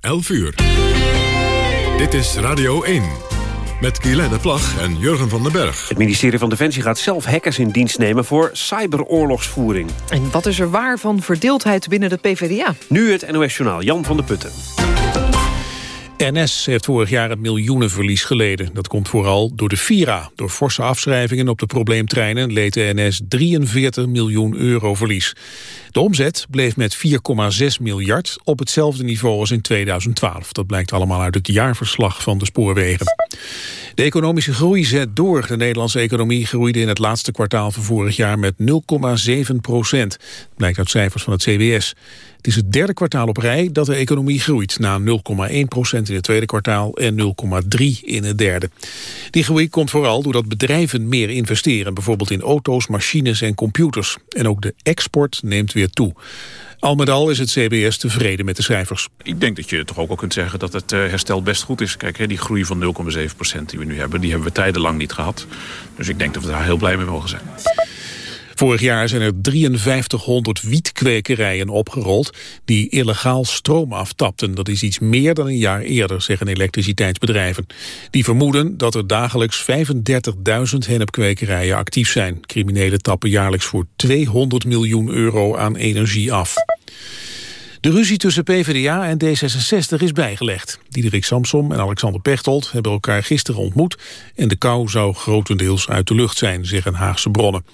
11 uur. Dit is Radio 1. Met Guylaine Plag en Jurgen van den Berg. Het ministerie van Defensie gaat zelf hackers in dienst nemen... voor cyberoorlogsvoering. En wat is er waar van verdeeldheid binnen de PvdA? Nu het NOS Journaal, Jan van der Putten. NS heeft vorig jaar het miljoenenverlies geleden. Dat komt vooral door de Vira. Door forse afschrijvingen op de probleemtreinen leed de NS 43 miljoen euro verlies. De omzet bleef met 4,6 miljard op hetzelfde niveau als in 2012. Dat blijkt allemaal uit het jaarverslag van de spoorwegen. De economische groei zet door. De Nederlandse economie groeide in het laatste kwartaal van vorig jaar met 0,7 procent. Blijkt uit cijfers van het CBS. Het is het derde kwartaal op rij dat de economie groeit... na 0,1 procent in het tweede kwartaal en 0,3 in het derde. Die groei komt vooral doordat bedrijven meer investeren... bijvoorbeeld in auto's, machines en computers. En ook de export neemt weer toe. Al met al is het CBS tevreden met de cijfers. Ik denk dat je toch ook al kunt zeggen dat het eh, herstel best goed is. Kijk, die groei van 0,7% die we nu hebben, die hebben we tijdenlang niet gehad. Dus ik denk dat we daar heel blij mee mogen zijn. Vorig jaar zijn er 5300 wietkwekerijen opgerold die illegaal stroom aftapten. Dat is iets meer dan een jaar eerder, zeggen elektriciteitsbedrijven. Die vermoeden dat er dagelijks 35.000 hennepkwekerijen actief zijn. Criminelen tappen jaarlijks voor 200 miljoen euro aan energie af. De ruzie tussen PvdA en D66 is bijgelegd. Diederik Samsom en Alexander Pechtold hebben elkaar gisteren ontmoet... en de kou zou grotendeels uit de lucht zijn, zeggen Haagse bronnen.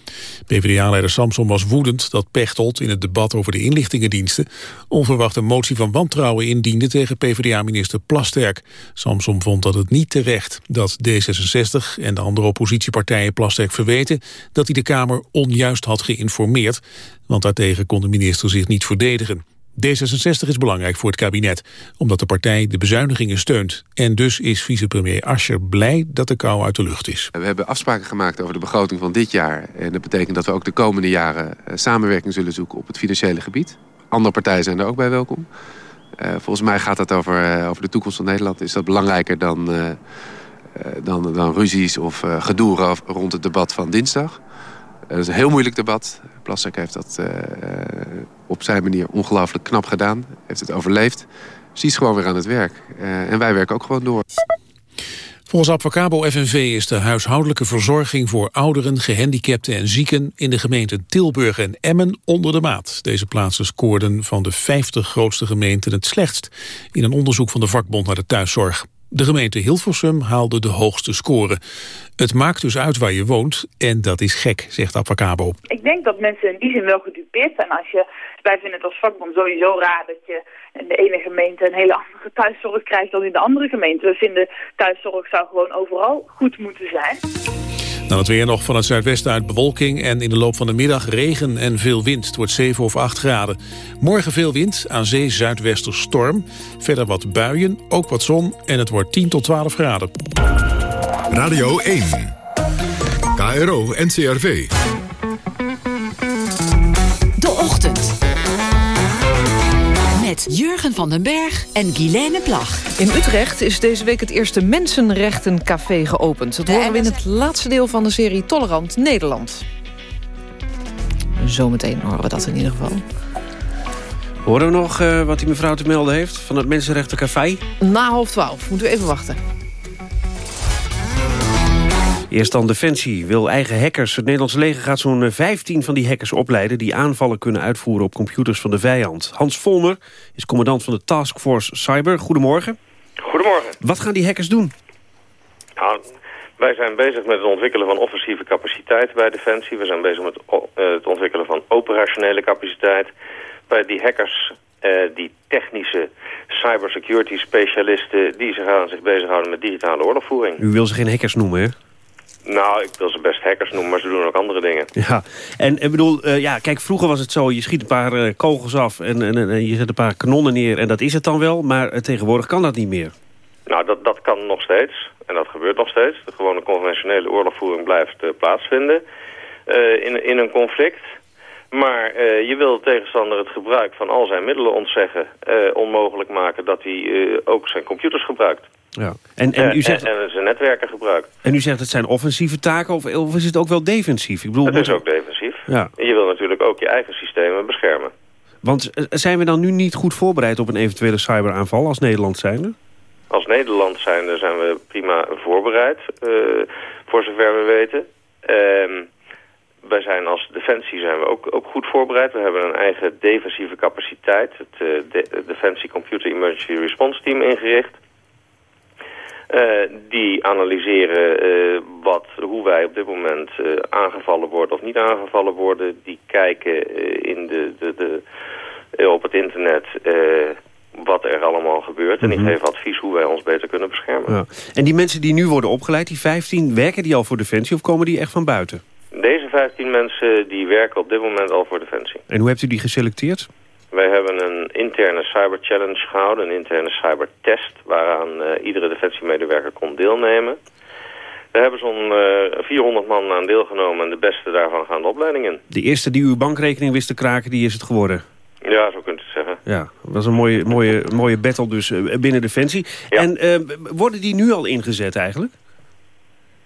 PvdA-leider Samsom was woedend dat Pechtold in het debat over de inlichtingendiensten... onverwacht een motie van wantrouwen indiende tegen PvdA-minister Plasterk. Samsom vond dat het niet terecht dat D66 en de andere oppositiepartijen Plasterk verweten... dat hij de Kamer onjuist had geïnformeerd, want daartegen kon de minister zich niet verdedigen. D66 is belangrijk voor het kabinet, omdat de partij de bezuinigingen steunt. En dus is vicepremier Ascher blij dat de kou uit de lucht is. We hebben afspraken gemaakt over de begroting van dit jaar. En dat betekent dat we ook de komende jaren eh, samenwerking zullen zoeken op het financiële gebied. Andere partijen zijn er ook bij welkom. Uh, volgens mij gaat dat over, uh, over de toekomst van Nederland. Is dat belangrijker dan, dan, dan ruzies of gedoe rond het debat van dinsdag. Dat is een heel moeilijk debat. Plassek heeft dat uh, op zijn manier ongelooflijk knap gedaan. Heeft het overleefd. Dus is gewoon weer aan het werk. Uh, en wij werken ook gewoon door. Volgens Advocabo FNV is de huishoudelijke verzorging voor ouderen, gehandicapten en zieken in de gemeenten Tilburg en Emmen onder de maat. Deze plaatsen scoorden van de 50 grootste gemeenten het slechtst in een onderzoek van de vakbond naar de thuiszorg. De gemeente Hilversum haalde de hoogste score. Het maakt dus uit waar je woont en dat is gek, zegt Avacabo. Ik denk dat mensen in die zin wel gedupeerd zijn. Als je, wij vinden het als vakbond sowieso raar dat je in de ene gemeente een hele andere thuiszorg krijgt dan in de andere gemeente. We vinden thuiszorg zou gewoon overal goed moeten zijn. Dan het weer nog van het zuidwesten uit bewolking en in de loop van de middag regen en veel wind. Het wordt 7 of 8 graden. Morgen veel wind, aan zee zuidwester storm. Verder wat buien, ook wat zon en het wordt 10 tot 12 graden. Radio 1. KRO NCRV. Jurgen van den Berg en Guilaine Plag. In Utrecht is deze week het eerste Mensenrechtencafé geopend. Dat horen we in het laatste deel van de serie Tolerant Nederland. Zometeen horen we dat in ieder geval. Horen we nog uh, wat die mevrouw te melden heeft van het Mensenrechtencafé? Na half twaalf. Moeten we even wachten. Eerst dan Defensie wil eigen hackers. Het Nederlandse leger gaat zo'n 15 van die hackers opleiden... die aanvallen kunnen uitvoeren op computers van de vijand. Hans Volmer is commandant van de Taskforce Cyber. Goedemorgen. Goedemorgen. Wat gaan die hackers doen? Nou, wij zijn bezig met het ontwikkelen van offensieve capaciteit bij Defensie. We zijn bezig met het ontwikkelen van operationele capaciteit. Bij die hackers, eh, die technische cybersecurity specialisten... die zich aan zich bezighouden met digitale oorlogvoering. U wil ze geen hackers noemen, hè? Nou, ik wil ze best hackers noemen, maar ze doen ook andere dingen. Ja, en ik bedoel, uh, ja, kijk, vroeger was het zo... je schiet een paar uh, kogels af en, en, en, je zet een paar kanonnen neer... en dat is het dan wel, maar uh, tegenwoordig kan dat niet meer. Nou, dat, dat kan nog steeds. En dat gebeurt nog steeds. De gewone conventionele oorlogvoering blijft plaatsvinden in, in een conflict. Maar je wil de tegenstander het gebruik van al zijn middelen ontzeggen... onmogelijk maken dat hij ook zijn computers gebruikt. Ja. En, en, u zegt, en, en zijn netwerken gebruikt. En u zegt het zijn offensieve taken of, of is het ook wel defensief? Ik bedoel, het is ook defensief. Ja. En je wil natuurlijk ook je eigen systemen beschermen. Want zijn we dan nu niet goed voorbereid op een eventuele cyberaanval als Nederland zijnde? Als Nederland zijnde zijn we prima voorbereid, voor zover we weten. Wij zijn als Defensie zijn we ook, ook goed voorbereid. We hebben een eigen defensieve capaciteit, het uh, Defensie Computer Emergency Response Team ingericht. Uh, die analyseren uh, wat, hoe wij op dit moment aangevallen worden of niet aangevallen worden. Die kijken in de, de, de, op het internet wat er allemaal gebeurt. En die mhm. geven advies hoe wij ons beter kunnen beschermen. Ja. En die mensen die nu worden opgeleid, die 15, werken die al voor Defensie of komen die echt van buiten? Deze 15 mensen die werken op dit moment al voor Defensie. En hoe hebt u die geselecteerd? Wij hebben een interne cyber challenge gehouden, een interne cyber test... waaraan uh, iedere defensiemedewerker kon deelnemen. Daar hebben zo'n uh, eh, 400 man aan deelgenomen en de beste daarvan gaan de opleiding in. De eerste die uw bankrekening wist te kraken, die is het geworden? Ja, zo kunt u het zeggen. Ja, dat was een mooie, mooie, mooie battle dus uh, binnen Defensie. En worden die nu al ingezet eigenlijk?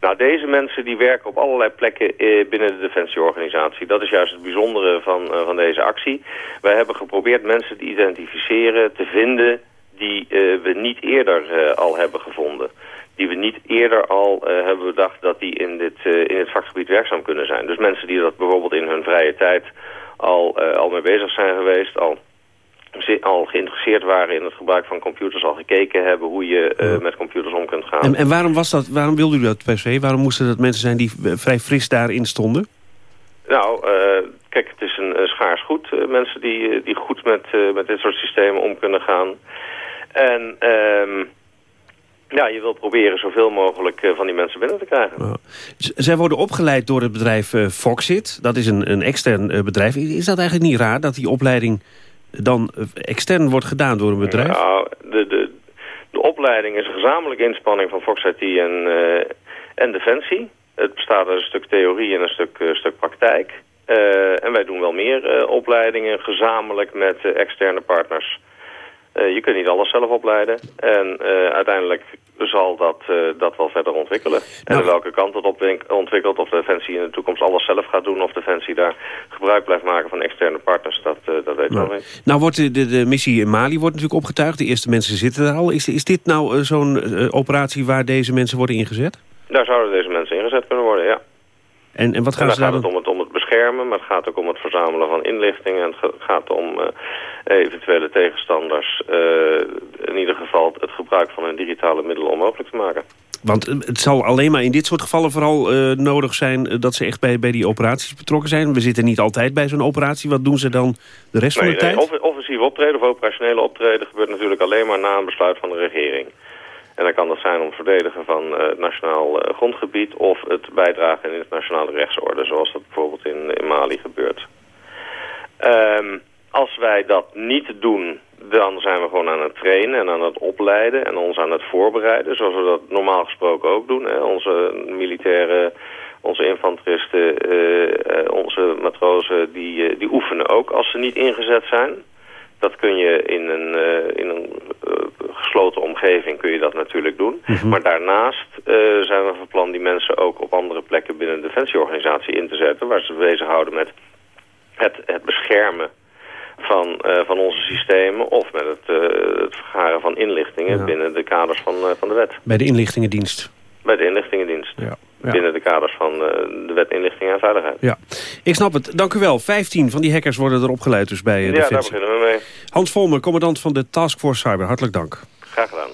Nou, deze mensen die werken op allerlei plekken eh, binnen de defensieorganisatie. Dat is juist het bijzondere van, eh, van deze actie. Wij hebben geprobeerd mensen te identificeren, te vinden... die eh, we niet eerder al hebben gevonden. Die we niet eerder al hebben bedacht dat die in dit, in het vakgebied werkzaam kunnen zijn. Dus mensen die dat bijvoorbeeld in hun vrije tijd al, al mee bezig zijn geweest... al al geïnteresseerd waren in het gebruik van computers, al gekeken hebben hoe je uh, met computers om kunt gaan. En, en, waarom, was dat, waarom wilde u dat per se? Waarom moesten dat mensen zijn die eh, vrij fris daarin stonden? Nou, uh, kijk, het is een, schaars goed. mensen die, die goed met, met dit soort systemen om kunnen gaan. En... Ehm, ja, je wil proberen zoveel mogelijk van die mensen binnen te krijgen. Zij worden opgeleid door het bedrijf Foxit. Dat is een, een extern bedrijf. Is dat eigenlijk niet raar dat die opleiding dan extern wordt gedaan door een bedrijf? Nou, de, de, de opleiding is een gezamenlijke inspanning van Fox IT en, uh, en Defensie. Het bestaat uit een stuk theorie en een stuk, uh, stuk praktijk. Uh, en wij doen wel meer opleidingen gezamenlijk met externe partners. Je kunt niet alles zelf opleiden. En uiteindelijk zal dat, uh, dat wel verder ontwikkelen. En nou. welke kant het op ontwikkelt, of Defensie in de toekomst alles zelf gaat doen... of Defensie daar gebruik blijft maken van externe partners, dat, dat weet ik nou. wel niet. Nou, wordt de, de, missie in Mali wordt natuurlijk opgetuigd. De eerste mensen zitten daar al. Is, is dit nou zo'n operatie waar deze mensen worden ingezet? Daar zouden deze mensen ingezet kunnen worden, ja. En, en wat gaan en ze daar gaat het, om het beschermen, maar het gaat ook om het verzamelen van inlichtingen. En het gaat om uh, eventuele tegenstanders uh, in ieder geval het gebruik van hun digitale middelen onmogelijk te maken. Want het zal alleen maar in dit soort gevallen vooral uh, nodig zijn... dat ze echt bij, bij die operaties betrokken zijn. We zitten niet altijd bij zo'n operatie. Wat doen ze dan de rest nee, van de nee, tijd? Offensief optreden of operationele optreden gebeurt natuurlijk alleen maar na een besluit van de regering. En dan kan dat zijn om het verdedigen van uh, nationaal uh, grondgebied... of het bijdragen in internationale rechtsorde, zoals dat bijvoorbeeld in, Mali gebeurt. Um, als wij dat niet doen, dan zijn we gewoon aan het trainen en aan het opleiden... en ons aan het voorbereiden, zoals we dat normaal gesproken ook doen. Hè. Onze militairen, onze infanteristen, uh, onze matrozen, die, die oefenen ook als ze niet ingezet zijn... Dat kun je in een, uh, in een uh, gesloten omgeving kun je dat natuurlijk doen. Mhm. Maar daarnaast uh, zijn we van plan die mensen ook op andere plekken binnen de defensieorganisatie in te zetten. Waar ze bezighouden met het, het beschermen van, van onze systemen of met het, het vergaren van inlichtingen binnen de kaders van, van de wet. Bij de inlichtingendienst? Bij de inlichtingendienst. Ja. Binnen de kaders van uh, de wet inlichting en veiligheid. Ja, ik snap het. Dank u wel. 15 van die hackers worden er opgeleid dus bij uh, Ja, daar beginnen we mee. Hans Volmer, commandant van de Taskforce Cyber. Hartelijk dank. Graag gedaan.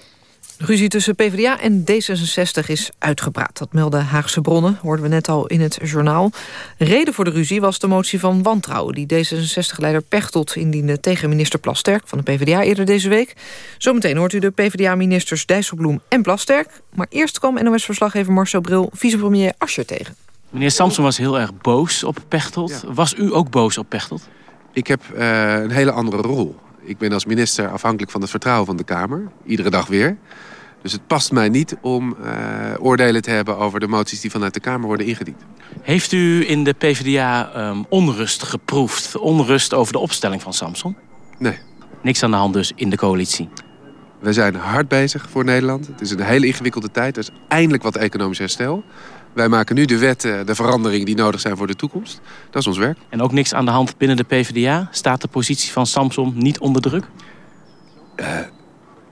De ruzie tussen PvdA en D66 is uitgepraat. Dat melden Haagse bronnen, hoorden we net al in het journaal. Reden voor de ruzie was de motie van wantrouwen... die D66-leider Pechtold indiende tegen minister Plasterk... van de PvdA eerder deze week. Zometeen hoort u de PvdA-ministers Dijsselbloem en Plasterk. Maar eerst kwam NOS-verslaggever Marcel Bril vicepremier Ascher tegen. Meneer Samson was heel erg boos op Pechtold. Was u ook boos op Pechtold? Ik heb uh, een hele andere rol. Ik ben als minister afhankelijk van het vertrouwen van de Kamer. Iedere dag weer. Dus het past mij niet om uh, oordelen te hebben over de moties die vanuit de Kamer worden ingediend. Heeft u in de PvdA um, onrust geproefd? Onrust over de opstelling van Samson? Nee. Niks aan de hand dus in de coalitie? We zijn hard bezig voor Nederland. Het is een hele ingewikkelde tijd. Er is eindelijk wat economisch herstel. Wij maken nu de wetten, de veranderingen die nodig zijn voor de toekomst. Dat is ons werk. En ook niks aan de hand binnen de PvdA? Staat de positie van Samson niet onder druk? Uh,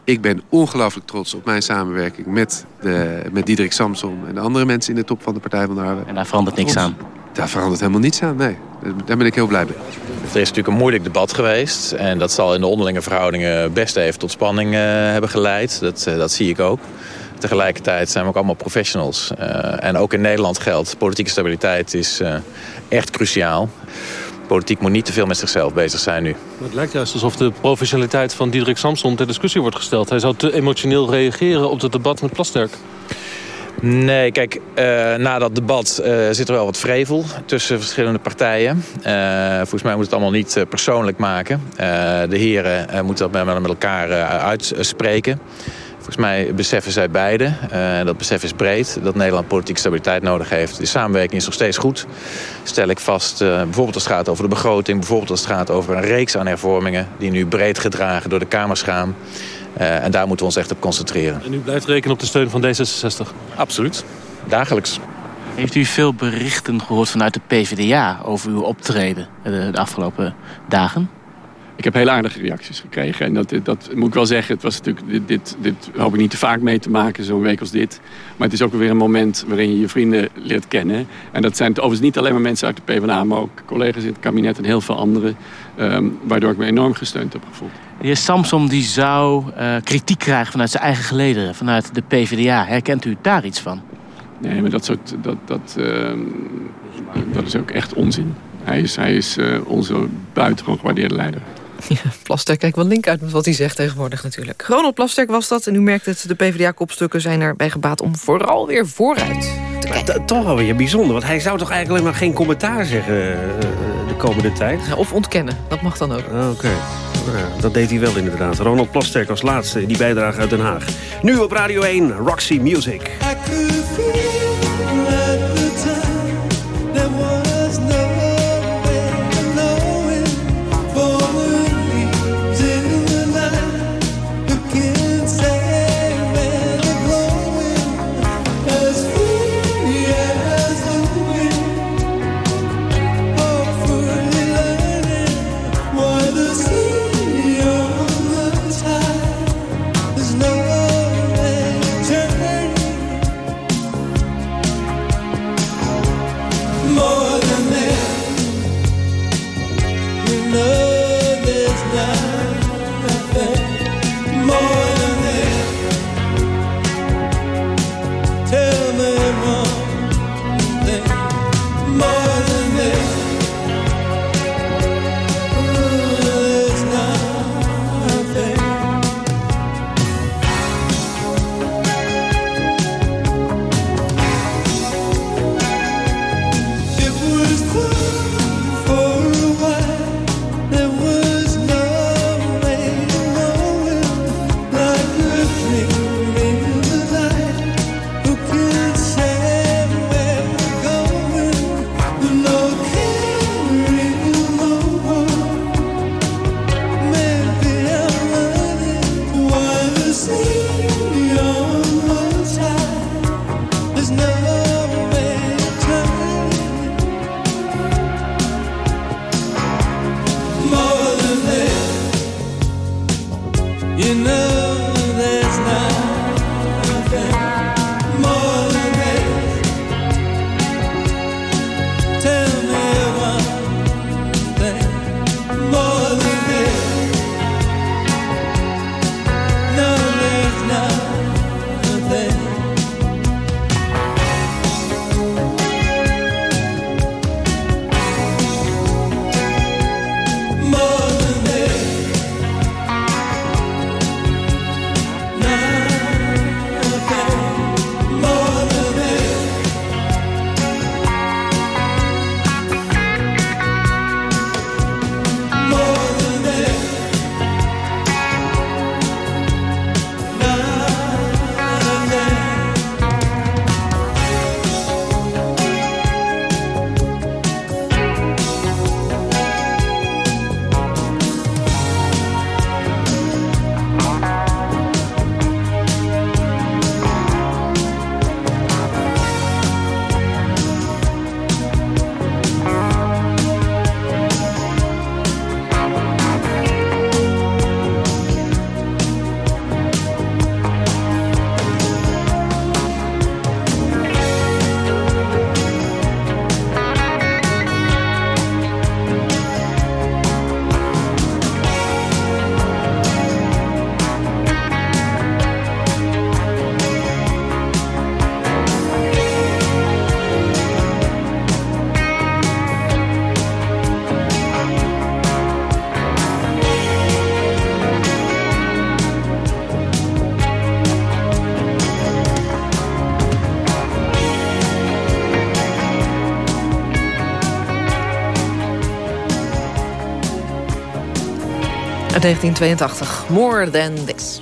ik ben ongelooflijk trots op mijn samenwerking met, de, met Diederik Samson... en de andere mensen in de top van de Partij van de Arbeid. En daar verandert niks aan? Daar verandert helemaal niets aan, nee. Daar ben ik heel blij mee. Er is natuurlijk een moeilijk debat geweest. En dat zal in de onderlinge verhoudingen best even tot spanning uh, hebben geleid. Dat, uh, dat zie ik ook. Tegelijkertijd zijn we ook allemaal professionals. Uh, en ook in Nederland geldt, politieke stabiliteit is echt cruciaal. Politiek moet niet te veel met zichzelf bezig zijn nu. Het lijkt juist alsof de professionaliteit van Diederik Samson ter discussie wordt gesteld. Hij zou te emotioneel reageren op het debat met Plasterk. Nee, kijk, uh, na dat debat uh, zit er wel wat vrevel tussen verschillende partijen. Uh, volgens mij moet het allemaal niet persoonlijk maken. de heren moeten dat met elkaar uitspreken. Volgens mij beseffen zij beide, uh, dat besef is breed... dat Nederland politieke stabiliteit nodig heeft. De samenwerking is nog steeds goed, stel ik vast. Uh, bijvoorbeeld als het gaat over de begroting... bijvoorbeeld als het gaat over een reeks aan hervormingen... die nu breed gedragen door de Kamers gaan. Uh, en daar moeten we ons echt op concentreren. En u blijft rekenen op de steun van D66? Absoluut, dagelijks. Heeft u veel berichten gehoord vanuit de PvdA over uw optreden de, de afgelopen dagen? Ik heb heel aardige reacties gekregen. En dat, dat moet ik wel zeggen. Het was natuurlijk, dit, dit, dit hoop ik niet te vaak mee te maken, zo'n week als dit. Maar het is ook weer een moment waarin je je vrienden leert kennen. En dat zijn overigens niet alleen maar mensen uit de PvdA... maar ook collega's in het kabinet en heel veel anderen. Um, waardoor ik me enorm gesteund heb gevoeld. De heer Samsom die zou uh, kritiek krijgen vanuit zijn eigen gelederen, vanuit de PvdA. Herkent u daar iets van? Nee, maar dat, soort, dat, dat, uh, dat is ook echt onzin. Hij is, hij is uh, onze buitengewoon gewaardeerde leider. Ja, Plasterk kijkt wel link uit met wat hij zegt tegenwoordig natuurlijk. Ronald Plasterk was dat en u merkt het, de PvdA-kopstukken zijn erbij gebaat om vooral weer vooruit te kijken. Toch wel weer bijzonder, want hij zou toch eigenlijk maar geen commentaar zeggen uh, de komende tijd? Ja, of ontkennen, dat mag dan ook. Oké, okay. nou, dat deed hij wel inderdaad. Ronald Plasterk als laatste in die bijdrage uit Den Haag. Nu op Radio 1, Roxy Music. Uit 1982, More Than This.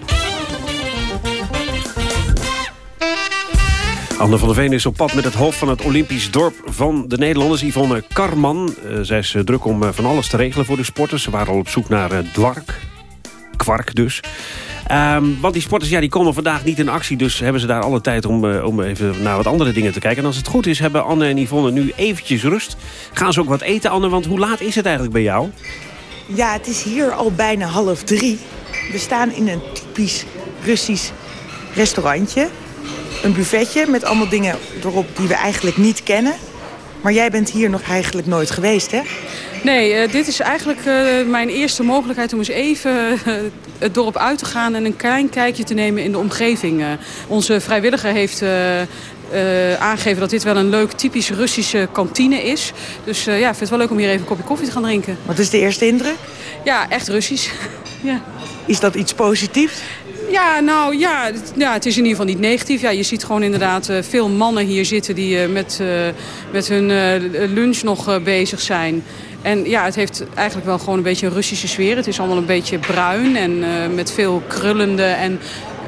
Anne van der Veen is op pad met het hoofd van het Olympisch dorp van de Nederlanders, Yvonne Karman. Uh, zij is uh, druk om uh, van alles te regelen voor de sporters. Ze waren al op zoek naar dwark, kwark dus. Um, want die sporters ja, die komen vandaag niet in actie, dus hebben ze daar alle tijd om, om even naar wat andere dingen te kijken. En als het goed is, hebben Anne en Yvonne nu eventjes rust. Gaan ze ook wat eten, Anne, want hoe laat is het eigenlijk bij jou? Ja, het is hier al bijna half drie. We staan in een typisch Russisch restaurantje een buffetje met allemaal dingen erop die we eigenlijk niet kennen. Maar jij bent hier nog eigenlijk nooit geweest, hè? Nee, uh, dit is eigenlijk uh, mijn eerste mogelijkheid om eens even uh, het dorp uit te gaan... en een klein kijkje te nemen in de omgeving. onze vrijwilliger heeft aangegeven dat dit wel een leuk typisch Russische kantine is. Dus ja, ik vind het wel leuk om hier even een kopje koffie te gaan drinken. Wat is de eerste indruk? Ja, echt Russisch. ja. Is dat iets positiefs? Ja, nou ja, ja, het is in ieder geval niet negatief. Ja, je ziet gewoon inderdaad uh, veel mannen hier zitten die met, met hun lunch nog bezig zijn. En ja, het heeft eigenlijk wel gewoon een beetje een Russische sfeer. Het is allemaal een beetje bruin en met veel krullende en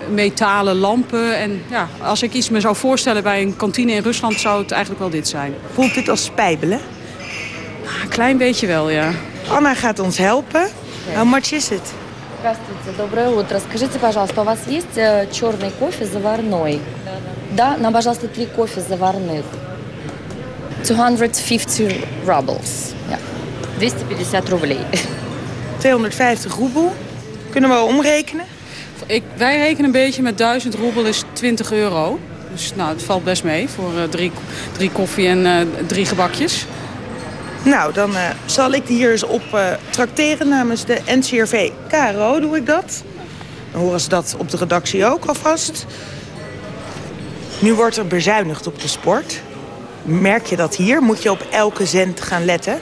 metalen lampen. En ja, als ik iets me zou voorstellen bij een kantine in Rusland zou het eigenlijk wel dit zijn. Voelt dit als spijbelen? een klein beetje wel, ja. Anna gaat ons helpen. How much is it? Здравствуйте, доброе утро. Скажите, пожалуйста, у вас есть э, черный кофе заварной? Да, да. Нам, пожалуйста, три кофе заварных. 250 rubles. Ja. 250 рублей. 250 roebel. Kunnen we omrekenen? Ik, wij rekenen een beetje met 1000 roebel is 20 euro. Dus nou, het valt best mee voor uh, drie, drie koffie en uh, drie gebakjes. Nou, dan uh, zal ik hier eens op trakteren namens de NCRV KRO. Doe ik dat. Dan horen ze dat op de redactie ook alvast. Nu wordt er bezuinigd op de sport. Merk je dat hier? Moet je op elke cent gaan letten?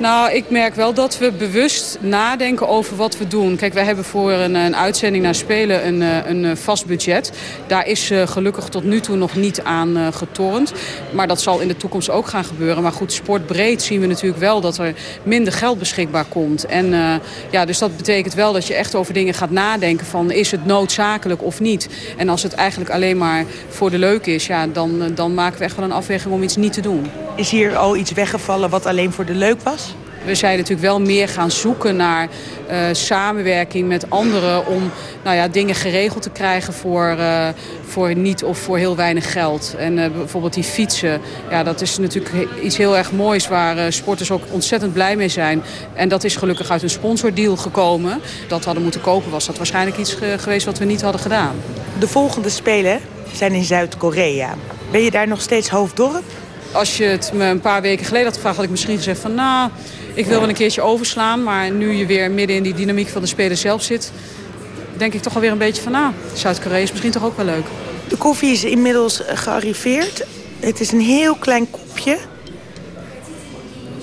Nou, ik merk wel dat we bewust nadenken over wat we doen. Kijk, wij hebben voor een, een uitzending naar Spelen een, eh, een eh, vast budget. Daar is uh, gelukkig tot nu toe nog niet aan getornd. Maar dat zal in de toekomst ook gaan gebeuren. Maar goed, sportbreed zien we natuurlijk wel dat er minder geld beschikbaar komt. En ja, dus dat betekent wel dat je echt over dingen gaat nadenken van is het noodzakelijk of niet. En als het eigenlijk alleen maar voor de leuk is, ja, dan, dan maken we echt wel een afweging om iets niet te doen. Is hier al iets weggevallen wat alleen voor de leuk was? We zijn natuurlijk wel meer gaan zoeken naar uh, samenwerking met anderen... om nou ja, dingen geregeld te krijgen voor, uh, voor niet of voor heel weinig geld. En uh, bijvoorbeeld die fietsen, ja, dat is natuurlijk iets heel erg moois... waar sporters ook ontzettend blij mee zijn. En dat is gelukkig uit een sponsordeal gekomen. Dat hadden moeten kopen was dat waarschijnlijk iets geweest wat we niet hadden gedaan. De volgende Spelen zijn in Zuid-Korea. Ben je daar nog steeds hoofddorp? Als je het me een paar weken geleden had gevraagd... had ik misschien gezegd van nou, ik wil wel een keertje overslaan. Maar nu je weer midden in die dynamiek van de speler zelf zit... denk ik toch alweer een beetje van nou, Zuid-Korea is misschien toch ook wel leuk. De koffie is inmiddels gearriveerd. Het is een heel klein kopje.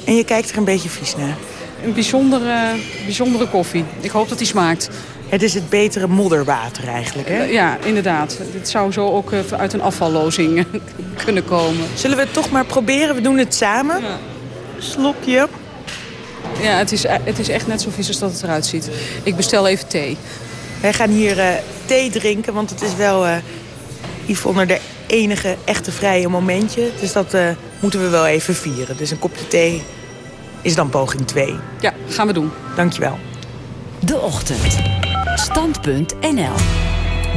En je kijkt er een beetje vies naar. Een bijzondere, bijzondere koffie. Ik hoop dat die smaakt. Het is het betere modderwater eigenlijk, hè? Ja, inderdaad. Dit zou zo ook uit een afvallozing kunnen komen. Zullen we het toch maar proberen? We doen het samen. Ja. Slokje. Ja, het is, het is echt net zo vies als dat het eruit ziet. Ik bestel even thee. Wij gaan hier uh, thee drinken, want het is wel... Uh, Yvonne, de enige echte vrije momentje. Dus dat uh, moeten we wel even vieren. Dus een kopje thee is dan poging 2. Ja, gaan we doen. Dankjewel. De Ochtend. Stand.nl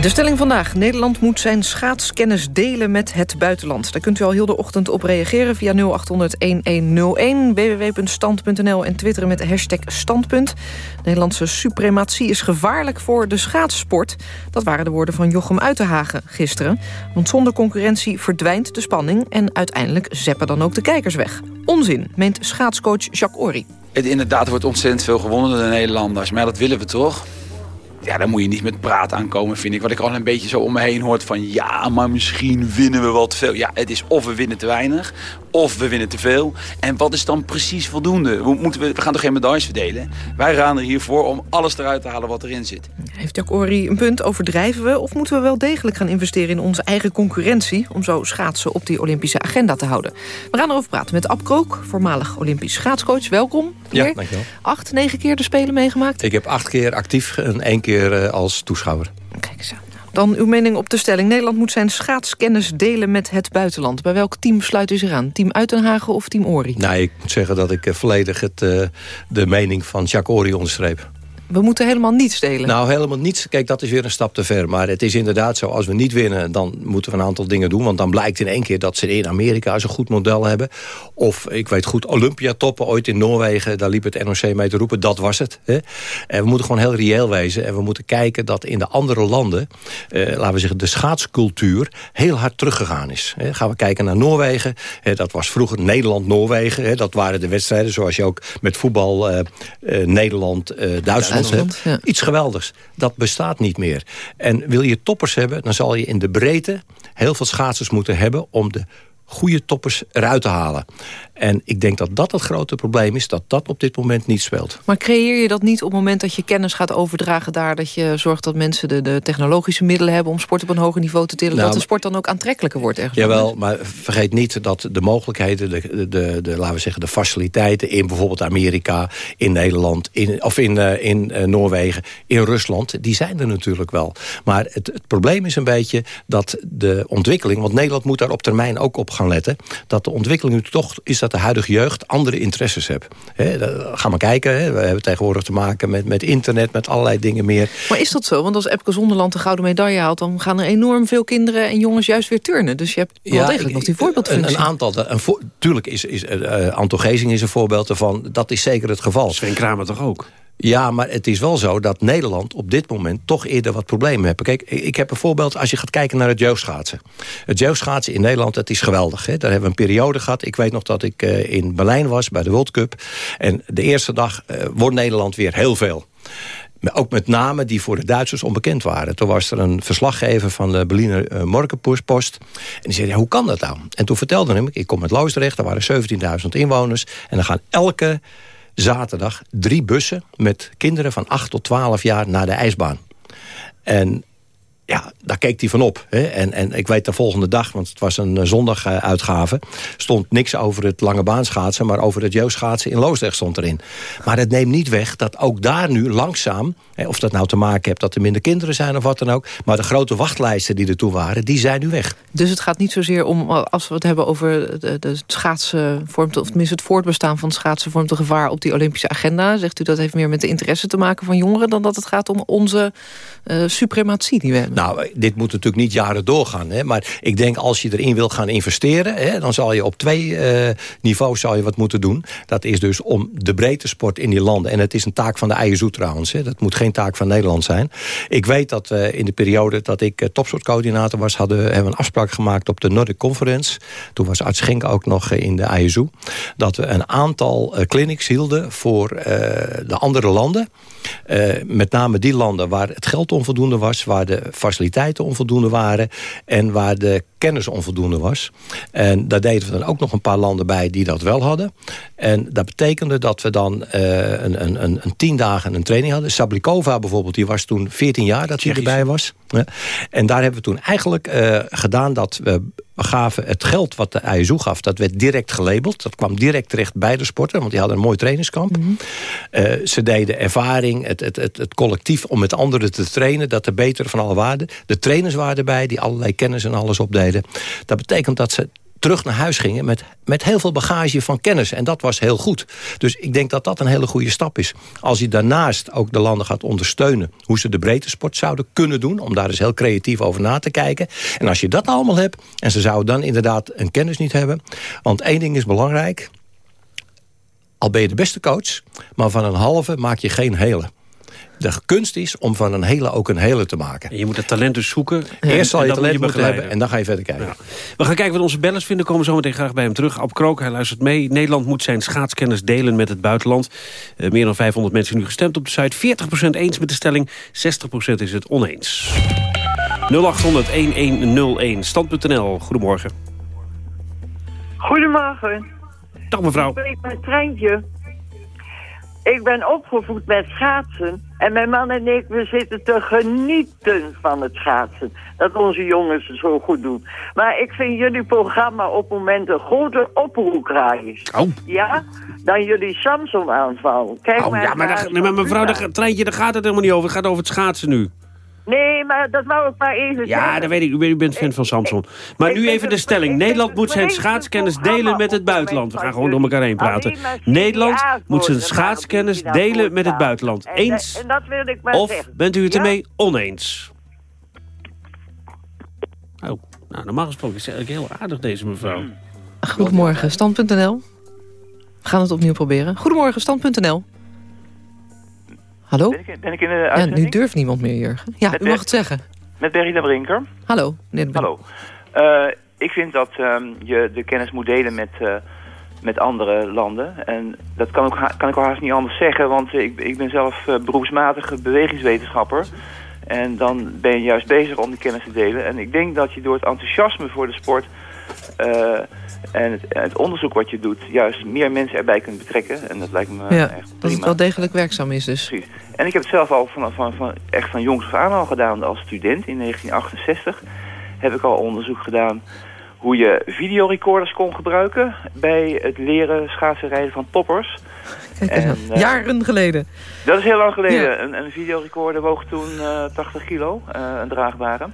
de stelling vandaag. Nederland moet zijn schaatskennis delen met het buitenland. Daar kunt u al heel de ochtend op reageren via 0800-1101... www.stand.nl en twitteren met hashtag standpunt. Nederlandse suprematie is gevaarlijk voor de schaatssport. Dat waren de woorden van Jochem Uitenhagen gisteren. Want zonder concurrentie verdwijnt de spanning... en uiteindelijk zeppen dan ook de kijkers weg. Onzin, meent schaatscoach Jacques Ory. Het inderdaad wordt ontzettend veel gewonnen door de Nederlanders. Maar dat willen we toch? Ja, daar moet je niet met praat aankomen, vind ik. Wat ik al een beetje zo om me heen hoort van... ja, maar misschien winnen we wat veel. Ja, het is of we winnen te weinig, of we winnen te veel. En wat is dan precies voldoende? We, moeten, we gaan toch geen medailles verdelen? Wij gaan er hiervoor om alles eruit te halen wat erin zit. Heeft Jack Ori een punt? Overdrijven we? Of moeten we wel degelijk gaan investeren in onze eigen concurrentie... om zo schaatsen op die Olympische agenda te houden? We gaan erover praten met Ab Krook, voormalig Olympisch schaatscoach. Welkom. Ja, dankjewel. Acht, negen keer de Spelen meegemaakt? Ik heb acht keer actief en één keer eh, als toeschouwer. Kijk eens aan. Dan uw mening op de stelling. Nederland moet zijn schaatskennis delen met het buitenland. Bij welk team sluit u zich aan? Team Uitenhagen of Team Ori? Nou, ik moet zeggen dat ik eh, volledig het, uh, de mening van Jacques Ori onderstreep. We moeten helemaal niets delen. Nou, helemaal niets. Kijk, dat is weer een stap te ver. Maar het is inderdaad zo, als we niet winnen... dan moeten we een aantal dingen doen. Want dan blijkt in één keer dat ze in Amerika een goed model hebben. Of, ik weet goed, Olympiatoppen ooit in Noorwegen... daar liep het NOC mee te roepen, dat was het. Hè? En we moeten gewoon heel reëel wezen. En we moeten kijken dat in de andere landen... Eh, laten we zeggen, de schaatscultuur heel hard teruggegaan is. Hè? Gaan we kijken naar Noorwegen. Hè, dat was vroeger Nederland-Noorwegen. Dat waren de wedstrijden zoals je ook met voetbal... Uh, uh, Nederland-Duitsland ja. Iets geweldigs. Dat bestaat niet meer. En wil je toppers hebben, dan zal je in de breedte... heel veel schaatsers moeten hebben om de goede toppers eruit te halen. En ik denk dat dat het grote probleem is, dat dat op dit moment niet speelt. Maar creëer je dat niet op het moment dat je kennis gaat overdragen daar... dat je zorgt dat mensen de, de technologische middelen hebben... om sport op een hoger niveau te tillen, nou, dat de sport dan ook aantrekkelijker wordt? Ergens jawel, maar vergeet niet dat de mogelijkheden, de, de, de, laten we zeggen, de faciliteiten... in bijvoorbeeld Amerika, in Nederland, in, of in, uh, in uh, Noorwegen, in Rusland... die zijn er natuurlijk wel. Maar het, het probleem is een beetje dat de ontwikkeling... want Nederland moet daar op termijn ook op gaan letten... dat de ontwikkeling nu toch is dat de huidige jeugd andere interesses heeft. He, ga maar kijken, he. we hebben tegenwoordig te maken met, met internet... met allerlei dingen meer. Maar is dat zo? Want als Epke Zonderland de gouden medaille haalt... dan gaan er enorm veel kinderen en jongens juist weer turnen. Dus je hebt wel ja, degelijk nog die voorbeeldfunctie. Een, een aantal, een voor, tuurlijk is, is uh, Anto Gezing is een voorbeeld ervan. Dat is zeker het geval. Sven Kramer toch ook? Ja, maar het is wel zo dat Nederland op dit moment toch eerder wat problemen heeft. Kijk, ik heb een voorbeeld als je gaat kijken naar het jeugdschaatsen. Het jeugdschaatsen in Nederland, dat is geweldig. Hè? Daar hebben we een periode gehad. Ik weet nog dat ik uh, in Berlijn was bij de World Cup. En de eerste dag uh, wordt Nederland weer heel veel. Ook met namen die voor de Duitsers onbekend waren. Toen was er een verslaggever van de Berliner uh, Morgenpost. En die zei, hoe kan dat nou? En toen vertelde hem, ik kom uit Loosdrecht, daar waren 17.000 inwoners. En dan gaan elke zaterdag drie bussen met kinderen van 8 tot 12 jaar naar de ijsbaan. En ja, daar keek hij van op. Hè? En, en ik weet de volgende dag, want het was een eh, zondaguitgave... stond niks over het lange baanschaatsen... maar over het jeugdschaatsen in Loosdrecht stond erin. Maar het neemt niet weg dat ook daar nu langzaam... Hè, of dat nou te maken heeft dat er minder kinderen zijn of wat dan ook... maar de grote wachtlijsten die er toe waren, die zijn nu weg. Dus het gaat niet zozeer om, als we het hebben over de, de schaatsen... Vormt, of tenminste het voortbestaan van schaatsen... vormt een gevaar op die Olympische agenda. Zegt u dat heeft meer met de interesse te maken van jongeren... dan dat het gaat om onze suprematie die we hebben? Nou, dit moet natuurlijk niet jaren doorgaan. Hè? Maar ik denk als je erin wil gaan investeren... Hè, dan zal je op twee uh, niveaus zal je wat moeten doen. Dat is dus om de breedte sport in die landen. En het is een taak van de ISU trouwens. Hè? Dat moet geen taak van Nederland zijn. Ik weet dat uh, in de periode dat ik uh, topsportcoördinator was... Hadden, hebben we een afspraak gemaakt op de Nordic Conference. Toen was Arts Genk ook nog in de ISU. Dat we een aantal clinics hielden voor de andere landen. met name die landen waar het geld onvoldoende was... waar de faciliteiten onvoldoende waren... en waar de kennis onvoldoende was. En daar deden we dan ook nog een paar landen bij die dat wel hadden. En dat betekende dat we dan uh, een, een, een, een tien dagen een training hadden. Sablikova bijvoorbeeld, die was toen 14 jaar dat hij erbij was. En daar hebben we toen eigenlijk uh, gedaan dat we gaven het geld wat de ISU gaf, dat werd direct gelabeld. Dat kwam direct terecht bij de sporter, want die hadden een mooi trainingskamp. Mm -hmm. uh, ze deden ervaring, het, het, het, het, collectief om met anderen te trainen... dat de betere van alle waarden. De trainers waren erbij, die allerlei kennis en alles opdeden. Dat betekent dat ze terug naar huis gingen met, met heel veel bagage van kennis. En dat was heel goed. Dus ik denk dat dat een hele goede stap is. Als je daarnaast ook de landen gaat ondersteunen... hoe ze de breedte sport zouden kunnen doen... om daar eens heel creatief over na te kijken. En als je dat allemaal hebt... en ze zouden dan inderdaad een kennis niet hebben... want één ding is belangrijk... al ben je de beste coach... maar van een halve maak je geen hele. De kunst is om van een hele ook een hele te maken. En je moet het talent dus zoeken. Eerst zal je moet talent moeten hebben en dan ga je verder kijken. We gaan kijken wat onze bellers vinden. Komen zo meteen graag bij hem terug. Ab Krook, hij luistert mee. Nederland moet zijn schaatskennis delen met het buitenland. Eh, meer dan 500 mensen nu gestemd op de site. 40% eens met de stelling, 60% is het oneens. 0800-1101. Stand.nl, goedemorgen. Goedemorgen. Dag mevrouw. Ik ben met Treintje. Ik ben opgevoed met schaatsen. En mijn man en ik, we zitten te genieten van het schaatsen. Dat onze jongens het zo goed doen. Maar ik vind jullie programma op momenten groter oproerkraaien. Oh. Ja? Dan jullie Samsung aanval. Kijk Oh, maar ja, maar, daar- nee, maar mevrouw, daar, treintje, daar gaat het helemaal niet over. Het gaat over het schaatsen nu. Nee, maar dat wou ik maar even Ja, zeggen. dat weet ik. U bent, u bent fan van Samson. Maar nu even de stelling. Nederland moet zijn schaatskennis delen met het buitenland. We gaan gewoon door elkaar heen praten. Nederland moet zijn schaatskennis delen met het buitenland. En, Eens en dat wil ik maar of bent u het ermee oneens? Oh, nou, normaal gesproken is ze eigenlijk heel aardig, deze mevrouw. Goedemorgen, stand.nl. We gaan het opnieuw proberen. Goedemorgen, stand.nl. Hallo? Ben ik, ben ik in de Ja, uitzending? nu durft niemand meer, Jurgen. Ja, Met u mag Ber- het zeggen. Met Berry de Brinker. Hallo, meneer. Hallo. Eh, ik vind dat ehm, je de kennis moet delen met, eh, met andere landen. En dat kan, ook kan ik al haast niet anders zeggen, want ik, ik ben zelf eh, beroepsmatige bewegingswetenschapper. En dan ben je juist bezig om die kennis te delen. En ik denk dat je door het enthousiasme voor de sport eh, en het, het onderzoek wat je doet, juist meer mensen erbij kunt betrekken. En dat lijkt me ja, echt dat prima. het wel degelijk werkzaam is dus. Precies. En ik heb het zelf al van, van, van, echt van jongs af aan al gedaan als student in 1968. Heb ik al onderzoek gedaan hoe je videorecorders kon gebruiken bij het leren schaatsen rijden van toppers. Kijk En, eh, Jaren geleden. Dat is heel lang geleden. Ja. Een, een videorecorder woog toen eh 80 kilo, eh, een draagbare.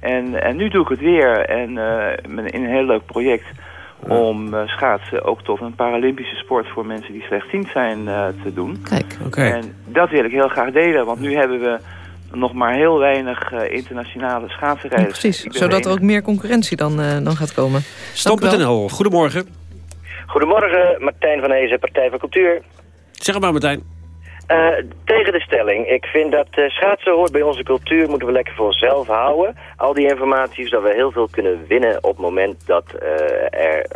En, en nu doe ik het weer en eh, in een heel leuk project om eh, schaatsen ook tot een Paralympische sport voor mensen die slechtziend zijn eh, te doen. Kijk. Oké. En dat wil ik heel graag delen, want nu hebben we nog maar heel weinig eh, internationale Ja, schaatsenrijders. precies, zodat er ook meer concurrentie dan, eh, dan gaat komen. Stand.nl, goedemorgen. Goedemorgen, Martijn van Hezen, Partij van Cultuur. Zeg het maar, Martijn. Eh, tegen de stelling. Ik vind dat eh, schaatsen hoort bij onze cultuur, moeten we lekker voor onszelf houden. Al die informatie, zodat we heel veel kunnen winnen op het moment dat eh, er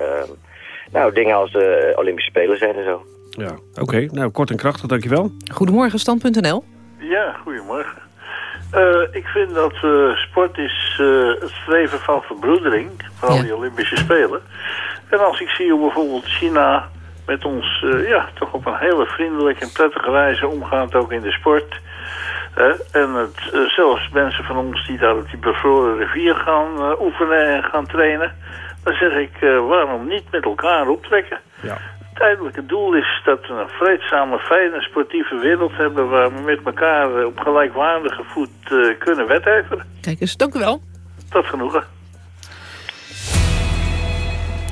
nou, dingen als de Olympische Spelen zijn en zo. Ja, oké. Nou, kort en krachtig, dankjewel. Goedemorgen, stand.nl. Ja, goedemorgen. Eh, ik vind dat eh, sport is eh, het streven van verbroedering, vooral Ja. die Olympische Spelen. En als ik zie hoe bijvoorbeeld China met ons eh, ja, toch op een hele vriendelijke en prettige wijze omgaat, ook in de sport. En het, eh, zelfs mensen van ons die daar op die bevroren rivier gaan eh, oefenen en gaan trainen. Dan zeg ik, eh, waarom niet met elkaar optrekken? Ja. Het uiteindelijke doel is dat we een vreedzame, fijne, sportieve wereld hebben... waar we met elkaar op gelijkwaardige voet eh, kunnen wedijveren. Kijk eens, dank u wel. Tot genoegen.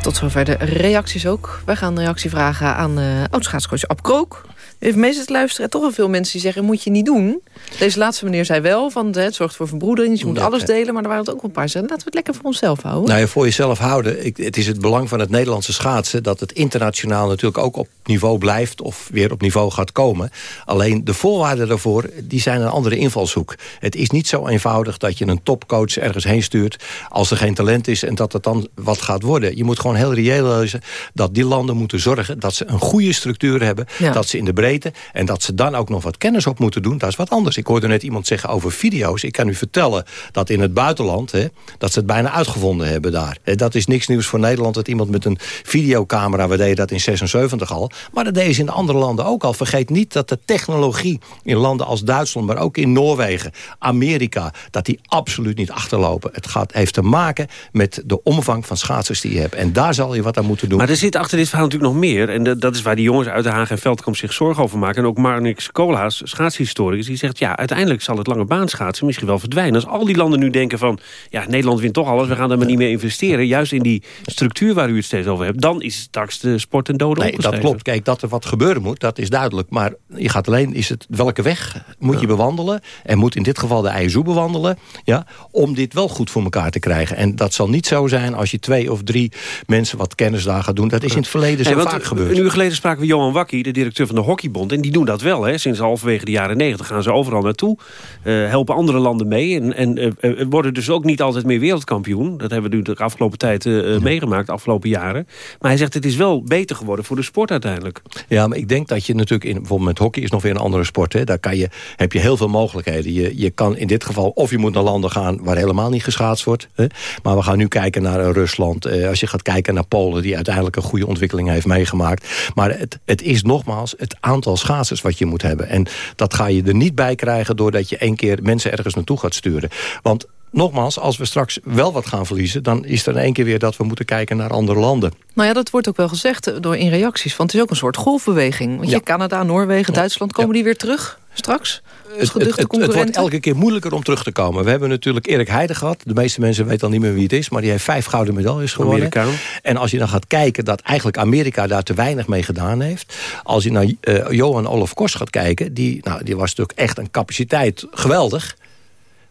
Tot zover de reacties ook. Wij gaan een reactie vragen aan uh, oud-schaatscoach Ab Krook. Meestal te luisteren. Toch wel veel mensen die zeggen, moet je niet doen. Deze laatste meneer zei wel, van, het zorgt voor verbroedering. Dus je moet Ja, alles delen. Maar er waren het ook een paar zeggen, laten we het lekker voor onszelf houden. Nou ja, voor jezelf houden. Ik, het is het belang van het Nederlandse schaatsen... dat het internationaal natuurlijk ook op niveau blijft... of weer op niveau gaat komen. Alleen de voorwaarden daarvoor die zijn een andere invalshoek. Het is niet zo eenvoudig dat je een topcoach ergens heen stuurt... als er geen talent is en dat het dan wat gaat worden. Je moet gewoon heel reëel lezen dat die landen moeten zorgen... dat ze een goede structuur hebben, Ja. dat ze in de breedte... en dat ze dan ook nog wat kennis op moeten doen. Dat is wat anders. Ik hoorde net iemand zeggen over video's. Ik kan u vertellen dat in het buitenland... Hè, dat ze het bijna uitgevonden hebben daar. Dat is niks nieuws voor Nederland... dat iemand met een videocamera... we deden dat in 76 al... maar dat deden ze in de andere landen ook al. Vergeet niet dat de technologie in landen als Duitsland... maar ook in Noorwegen, Amerika... dat die absoluut niet achterlopen. Het gaat, heeft te maken met de omvang van schaatsers die je hebt. En daar zal je wat aan moeten doen. Maar er zit achter dit verhaal natuurlijk nog meer. En dat is waar die jongens uit de Haag en Veldkamp zich zorgen over maken. En ook Marnix Koolhaas, schaatshistoricus, die zegt... ja, uiteindelijk zal het lange baan schaatsen misschien wel verdwijnen. Als al die landen nu denken van... ja, Nederland wint toch alles, we gaan daar maar niet meer investeren. Juist in die structuur waar u het steeds over hebt... dan is straks de sport en dode Nee, dat klopt. Kijk, dat er wat gebeuren moet, dat is duidelijk. Maar je gaat alleen, is het welke weg moet je bewandelen? En moet in dit geval de ISU bewandelen, ja, om dit wel goed voor elkaar te krijgen. En dat zal niet zo zijn als je twee of drie mensen wat kennis daar gaat doen. Dat is in het verleden zo Hey, vaak gebeurd. Een uur geleden spraken we Johan Wakkie, de directeur van de Hockeybond. En die doen dat wel. Hè. Sinds halverwege de jaren negentig gaan ze overal naartoe. eh, helpen andere landen mee. En, en eh, eh, worden dus ook niet altijd meer wereldkampioen. Dat hebben we nu de afgelopen tijd meegemaakt, de afgelopen jaren. Maar hij zegt het is wel beter geworden voor de sport uiteindelijk. Ja, maar ik denk dat je natuurlijk... In, bijvoorbeeld met hockey is nog weer een andere sport. Hè. Daar kan je, heb je heel veel mogelijkheden. Je, je kan in dit geval... of je moet naar landen gaan waar helemaal niet geschaatst wordt. Hè. Maar we gaan nu kijken naar Rusland. Als je gaat kijken naar Polen... die uiteindelijk een goede ontwikkeling heeft meegemaakt. Maar het, het is nogmaals het aantal schaatsers wat je moet hebben. En dat ga je er niet bij krijgen... doordat je één keer mensen ergens naartoe gaat sturen. Want nogmaals, als we straks wel wat gaan verliezen... dan is er in één keer weer dat we moeten kijken naar andere landen. Nou ja, dat wordt ook wel gezegd eh, door in reacties. Want het is ook een soort golfbeweging. Want je, Canada, Noorwegen, Duitsland, komen die weer terug straks? Als Het, het, geduchte het, het wordt elke keer moeilijker om terug te komen. We hebben natuurlijk Erik Heide gehad. De meeste mensen weten al niet meer wie het is. Maar die heeft vijf gouden medailles gewonnen. Amerikaan. En als je dan gaat kijken dat eigenlijk Amerika daar te weinig mee gedaan heeft. Als je naar eh, Johan Olaf Kors gaat kijken. Die, nou, die was natuurlijk echt een capaciteit geweldig.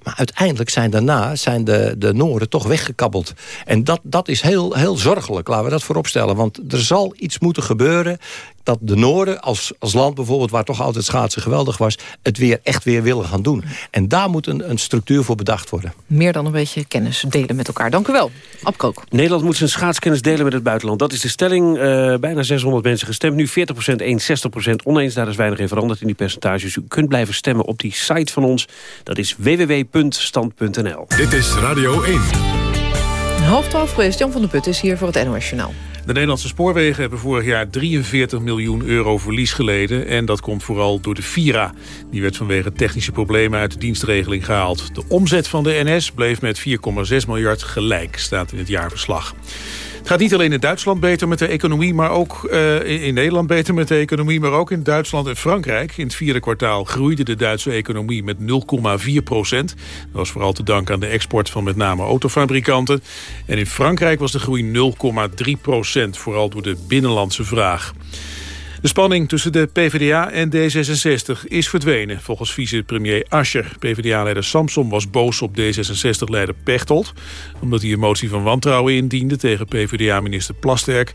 Maar uiteindelijk zijn daarna zijn de, de Noorden toch weggekabbeld. En dat, dat is heel, heel zorgelijk, laten we dat vooropstellen. Want er zal iets moeten gebeuren dat de Noorden als, als land bijvoorbeeld... waar toch altijd schaatsen geweldig was... het weer echt weer willen gaan doen. En daar moet een, een structuur voor bedacht worden. Meer dan een beetje kennis delen met elkaar. Dank u wel. Abkook. Nederland moet zijn schaatskennis delen met het buitenland. Dat is de stelling. Eh, bijna 600 mensen gestemd. Nu 40% eens, 60% oneens. Daar is weinig in veranderd in die percentages. U kunt blijven stemmen op die site van ons. Dat is www.stand.nl. Dit is Radio 1. Half twaalf geweest. Jan van der Put is hier voor het NOS Journaal. De Nederlandse spoorwegen hebben vorig jaar 43 miljoen euro verlies geleden. En dat komt vooral door de Vira. Die werd vanwege technische problemen uit de dienstregeling gehaald. De omzet van de NS bleef met 4,6 miljard gelijk, staat in het jaarverslag. Het gaat niet alleen in Duitsland beter met de economie... maar ook eh, in, Nederland beter met de economie... maar ook in Duitsland en Frankrijk. In het vierde kwartaal groeide de Duitse economie met 0,4 procent. Dat was vooral te danken aan de export van met name autofabrikanten. En in Frankrijk was de groei 0,3 procent... vooral door de binnenlandse vraag. De spanning tussen de PvdA en D66 is verdwenen, volgens vicepremier Ascher. PvdA-leider Samson was boos op D66-leider Pechtold... omdat hij een motie van wantrouwen indiende tegen PvdA-minister Plasterk.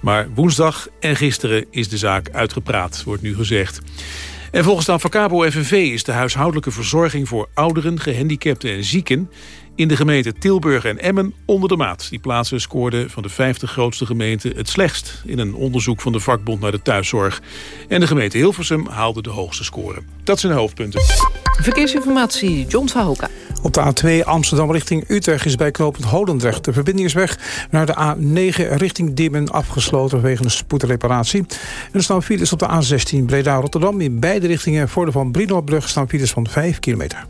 Maar woensdag en gisteren is de zaak uitgepraat, wordt nu gezegd. En volgens de Avocabo FNV is de huishoudelijke verzorging... voor ouderen, gehandicapten en zieken in de gemeenten Tilburg en Emmen onder de maat. Die plaatsen scoorden van de 50 grootste gemeenten het slechtst... in een onderzoek van de vakbond naar de thuiszorg. En de gemeente Hilversum haalde de hoogste score. Dat zijn de hoofdpunten. Verkeersinformatie, John Sahoka. Op de A2 Amsterdam richting Utrecht is bij knooppunt Holendrecht... de verbindingsweg naar de A9 richting Diemen afgesloten... vanwege een spoedreparatie. En er staan files op de A16 Breda-Rotterdam... in beide richtingen voor de Van Brinobrug staan files van 5 kilometer.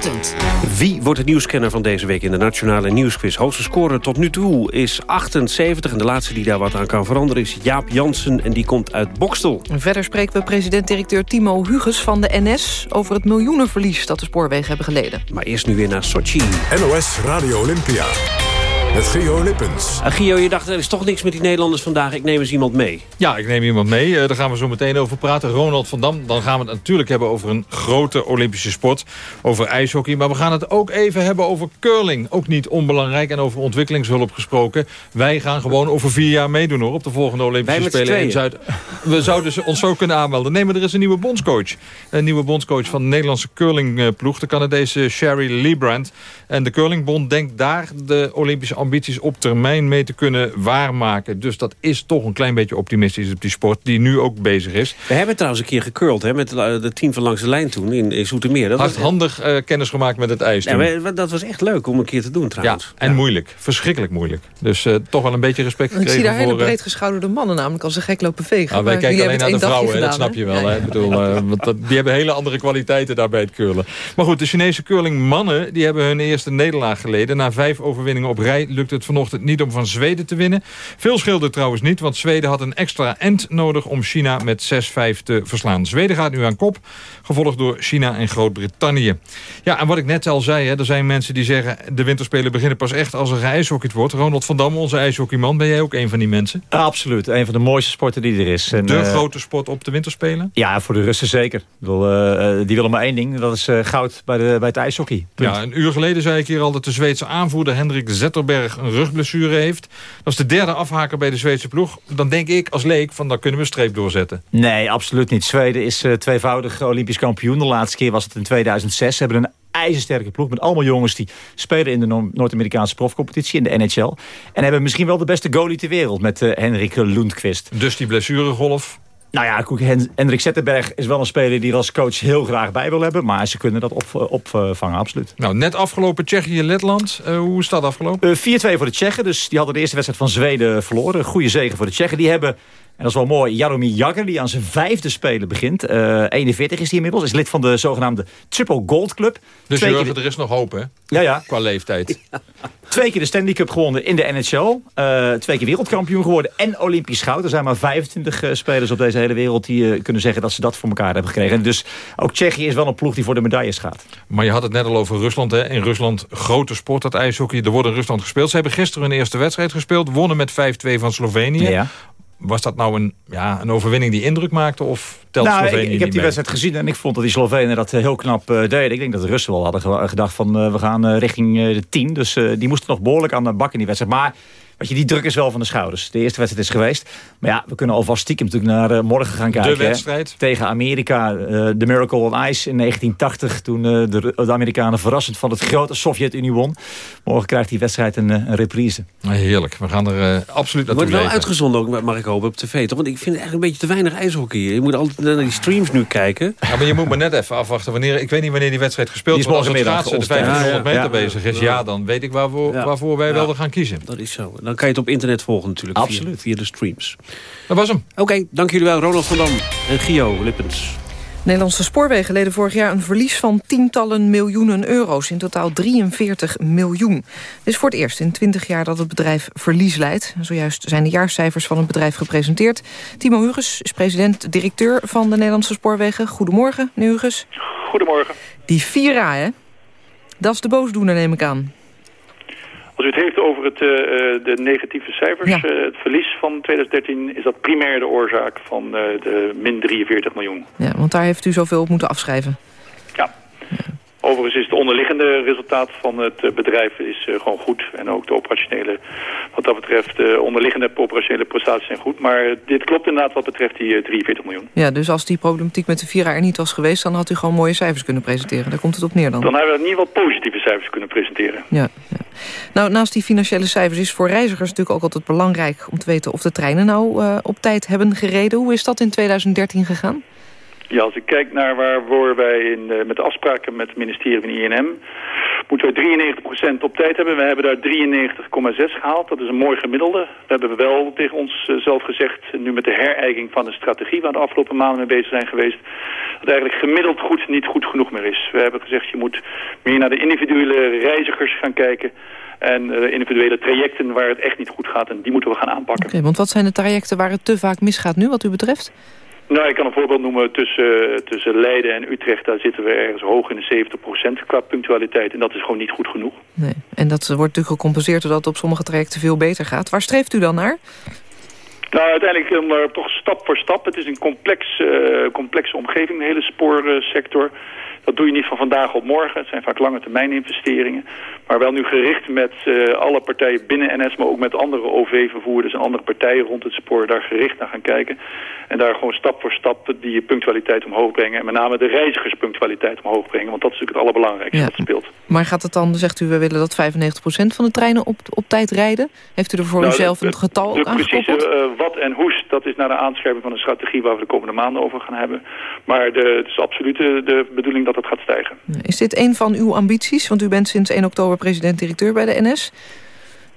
Ochtend. Wie wordt de nieuwskenner van deze week in de Nationale Nieuwsquiz? Hoogste score tot nu toe is 78. En de laatste die daar wat aan kan veranderen is Jaap Jansen. En die komt uit Bokstel. Verder spreken we president-directeur Timo Huges van de NS... over het miljoenenverlies dat de spoorwegen hebben geleden. Maar eerst nu weer naar Sochi. NOS Radio Olympia. Met Gio Lippens. Uh, Gio, je dacht er is toch niks met die Nederlanders vandaag. Ik neem eens iemand mee. Ja, ik neem iemand mee. Uh, daar gaan we zo meteen over praten. Ronald van Dam. Dan gaan we het natuurlijk hebben over een grote Olympische sport. Over ijshockey. Maar we gaan het ook even hebben over curling. Ook niet onbelangrijk. En over ontwikkelingshulp gesproken. Wij gaan gewoon over vier jaar meedoen hoor. Op de volgende Olympische Spelen in Zuid. We zouden ons zo kunnen aanmelden. Nee, maar er is een nieuwe bondscoach. Een nieuwe bondscoach van de Nederlandse curlingploeg. De Canadese Sherry Liebrand. En de Curlingbond denkt daar de Olympische ambities op termijn mee te kunnen waarmaken. Dus dat is toch een klein beetje optimistisch op die sport die nu ook bezig is. We hebben trouwens een keer gecurld hè, met het team van Langs de Lijn toen in, in Zoetermeer. Dat Hardhandig was, uh, kennis gemaakt met het ijs ja, maar, dat was echt leuk om een keer te doen trouwens. Ja, en ja. moeilijk. Verschrikkelijk moeilijk. Dus uh, toch wel een beetje respect gekregen Ik zie daar voor, hele breed geschouderde mannen namelijk als een gek lopen vegen. Nou, wij maar kijken alleen naar de vrouwen, gedaan, dat snap je wel. Hè? Ik bedoel, uh, want dat, die hebben hele andere kwaliteiten daarbij het curlen. Maar goed, de Chinese curlingmannen die hebben hun eerste nederlaag geleden. Na vijf overwinningen op rij lukt het vanochtend niet om van Zweden te winnen. Veel scheelde trouwens niet, want Zweden had een extra end nodig om China met 6-5 te verslaan. Zweden gaat nu aan kop, gevolgd door China en Groot-Brittannië. Ja, en wat ik net al zei, hè, er zijn mensen die zeggen... de winterspelen beginnen pas echt als er geijshockeyd wordt. Ronald van Dam, onze ijshockeyman, ben jij ook een van die mensen? Absoluut, een van de mooiste sporten die er is. En, de uh, grote sport op de winterspelen? Ja, voor de Russen zeker. Bedoel, uh, die willen maar één ding, dat is uh, goud bij, de, bij het ijshockey. Punt. Ja, een uur geleden zei ik hier al dat de Zweedse aanvoerder Hendrik Zetterberg Een rugblessure heeft. Dat is de derde afhaker bij de Zweedse ploeg. Dan denk ik als leek van, dan kunnen we een streep doorzetten. Nee, absoluut niet. Zweden is uh, tweevoudig Olympisch kampioen. De laatste keer was het in 2006. Ze hebben een ijzersterke ploeg met allemaal jongens die spelen in de Noord-Amerikaanse profcompetitie, in de NHL. En hebben misschien wel de beste goalie ter wereld met uh, Henrik Lundqvist. Dus die blessuregolf? Nou ja, Hendrik Zetterberg is wel een speler die er als coach heel graag bij wil hebben. Maar ze kunnen dat opvangen, op, uh, absoluut. Nou, net afgelopen Tsjechië-Letland. Uh, hoe is dat afgelopen? 4-2 voor de Tsjechen. Dus die hadden de eerste wedstrijd van Zweden verloren. Goede zegen voor de Tsjechen. Die hebben en dat is wel mooi. Jaromir Jagger, die aan zijn vijfde spelen begint. Uh, 41 is hij inmiddels. Is lid van de zogenaamde Triple Gold Club. Dus Jurgen, keer... er is nog hoop, hè? Ja, ja. Qua leeftijd. Twee keer de Stanley Cup gewonnen in de NHL. Uh, twee keer wereldkampioen geworden en Olympisch goud. Er zijn maar 25 uh, spelers op deze hele wereld die kunnen zeggen dat ze dat voor elkaar hebben gekregen. En dus ook Tsjechië is wel een ploeg die voor de medailles gaat. Maar je had het net al over Rusland. Hè? In Rusland grote sport, dat ijshockey. Er wordt in Rusland gespeeld. Ze hebben gisteren hun eerste wedstrijd gespeeld. Wonnen met 5-2 van Slovenië. Ja was dat nou een, ja, een overwinning die indruk maakte? Of telt nou, Slovenië ik, ik heb die wedstrijd gezien en ik vond dat die Slovenen dat heel knap uh, deden. Ik denk dat de Russen wel hadden gedacht van uh, we gaan uh, richting de 10. Dus die moesten nog behoorlijk aan de bak in die wedstrijd. Maar Weet je, die druk is wel van de schouders. De eerste wedstrijd is geweest. Maar ja, we kunnen alvast stiekem natuurlijk naar uh, morgen gaan kijken. De wedstrijd. Hè? Tegen Amerika. Uh, de Miracle on Ice in 1980. Toen uh, de, de, Amerikanen verrassend van het grote Sovjet-Unie won. Morgen krijgt die wedstrijd een, een reprise. Heerlijk. We gaan er absoluut naartoe Wordt wel uitgezonden ook, mag ik hopen, op tv. Toch? Want ik vind het eigenlijk een beetje te weinig ijshockey. Je moet altijd naar die streams nu kijken. Ja, maar je moet maar net even afwachten. Wanneer, ik weet niet wanneer die wedstrijd gespeeld wordt. Als het schaatsen de 500 meter ja, bezig is. Ja, dan weet ik waarvoor, waarvoor wij wel gaan kiezen. Dat is zo. Dan kan je het op internet volgen natuurlijk. Absoluut. Via, via de streams. Dat was hem. Oké, dank jullie wel. Ronald van Dam en Gio Lippens. Nederlandse spoorwegen leden vorig jaar een verlies van tientallen miljoenen euro's. In totaal 43 miljoen. Het is voor het eerst in 20 jaar dat het bedrijf verlies leidt. Zojuist zijn de jaarcijfers van het bedrijf gepresenteerd. Timo Huges is president-directeur van de Nederlandse spoorwegen. Goedemorgen, meneer Huges. Goedemorgen. Die 4A, hè? Dat is de boosdoener, neem ik aan. Als u het heeft over het, uh, de negatieve cijfers, ja. uh, het verlies van 2013... is dat primair de oorzaak van uh, de min 43 miljoen. Ja, want daar heeft u zoveel op moeten afschrijven. Ja. ja. Overigens is het onderliggende resultaat van het bedrijf is gewoon goed. En ook de operationele, wat dat betreft, de onderliggende operationele prestaties zijn goed. Maar dit klopt inderdaad wat betreft die uh, 43 miljoen. Ja, dus als die problematiek met de Vira er niet was geweest... dan had u gewoon mooie cijfers kunnen presenteren. Daar komt het op neer dan. Dan hebben we in ieder geval positieve cijfers kunnen presenteren. Ja, ja. Nou, naast die financiële cijfers is voor reizigers natuurlijk ook altijd belangrijk... om te weten of de treinen nou uh, op tijd hebben gereden. Hoe is dat in 2013 gegaan? Ja, als ik kijk naar waar wij in, uh, met afspraken met het ministerie van INM... moeten we 93% op tijd hebben. We hebben daar 93,6 gehaald. Dat is een mooi gemiddelde. We hebben wel tegen ons uh, zelf gezegd... nu met de herijking van de strategie... waar we de afgelopen maanden mee bezig zijn geweest... dat eigenlijk gemiddeld goed niet goed genoeg meer is. We hebben gezegd, je moet meer naar de individuele reizigers gaan kijken... En uh, individuele trajecten waar het echt niet goed gaat. En die moeten we gaan aanpakken. Okay, want wat zijn de trajecten waar het te vaak misgaat nu, wat u betreft? Nou, ik kan een voorbeeld noemen tussen, tussen Leiden en Utrecht. Daar zitten we ergens hoog in de 70% qua punctualiteit. En dat is gewoon niet goed genoeg. Nee. En dat wordt natuurlijk gecompenseerd doordat het op sommige trajecten veel beter gaat. Waar streeft u dan naar? Nou, uiteindelijk uh, toch stap voor stap. Het is een complex, uh, complexe omgeving, de hele spoorsector. Dat doe je niet van vandaag op morgen. Het zijn vaak lange termijn investeringen. Maar wel nu gericht met uh, alle partijen binnen NS, maar ook met andere OV-vervoerders en andere partijen rond het spoor daar gericht naar gaan kijken. En daar gewoon stap voor stap die punctualiteit omhoog brengen. En met name de reizigerspunctualiteit omhoog brengen. Want dat is natuurlijk het allerbelangrijkste ja. wat speelt. Maar gaat het dan, zegt u, we willen dat 95% van de treinen op, op tijd rijden? Heeft u er voor nou, uzelf de, een getal de, de precieze uh, wat en hoes, dat is naar de aanscherping van een strategie waar we de komende maanden over gaan hebben. Maar de, het is absoluut de, de bedoeling dat het gaat stijgen. Is dit een van uw ambities? Want u bent sinds 1 oktober president-directeur bij de NS.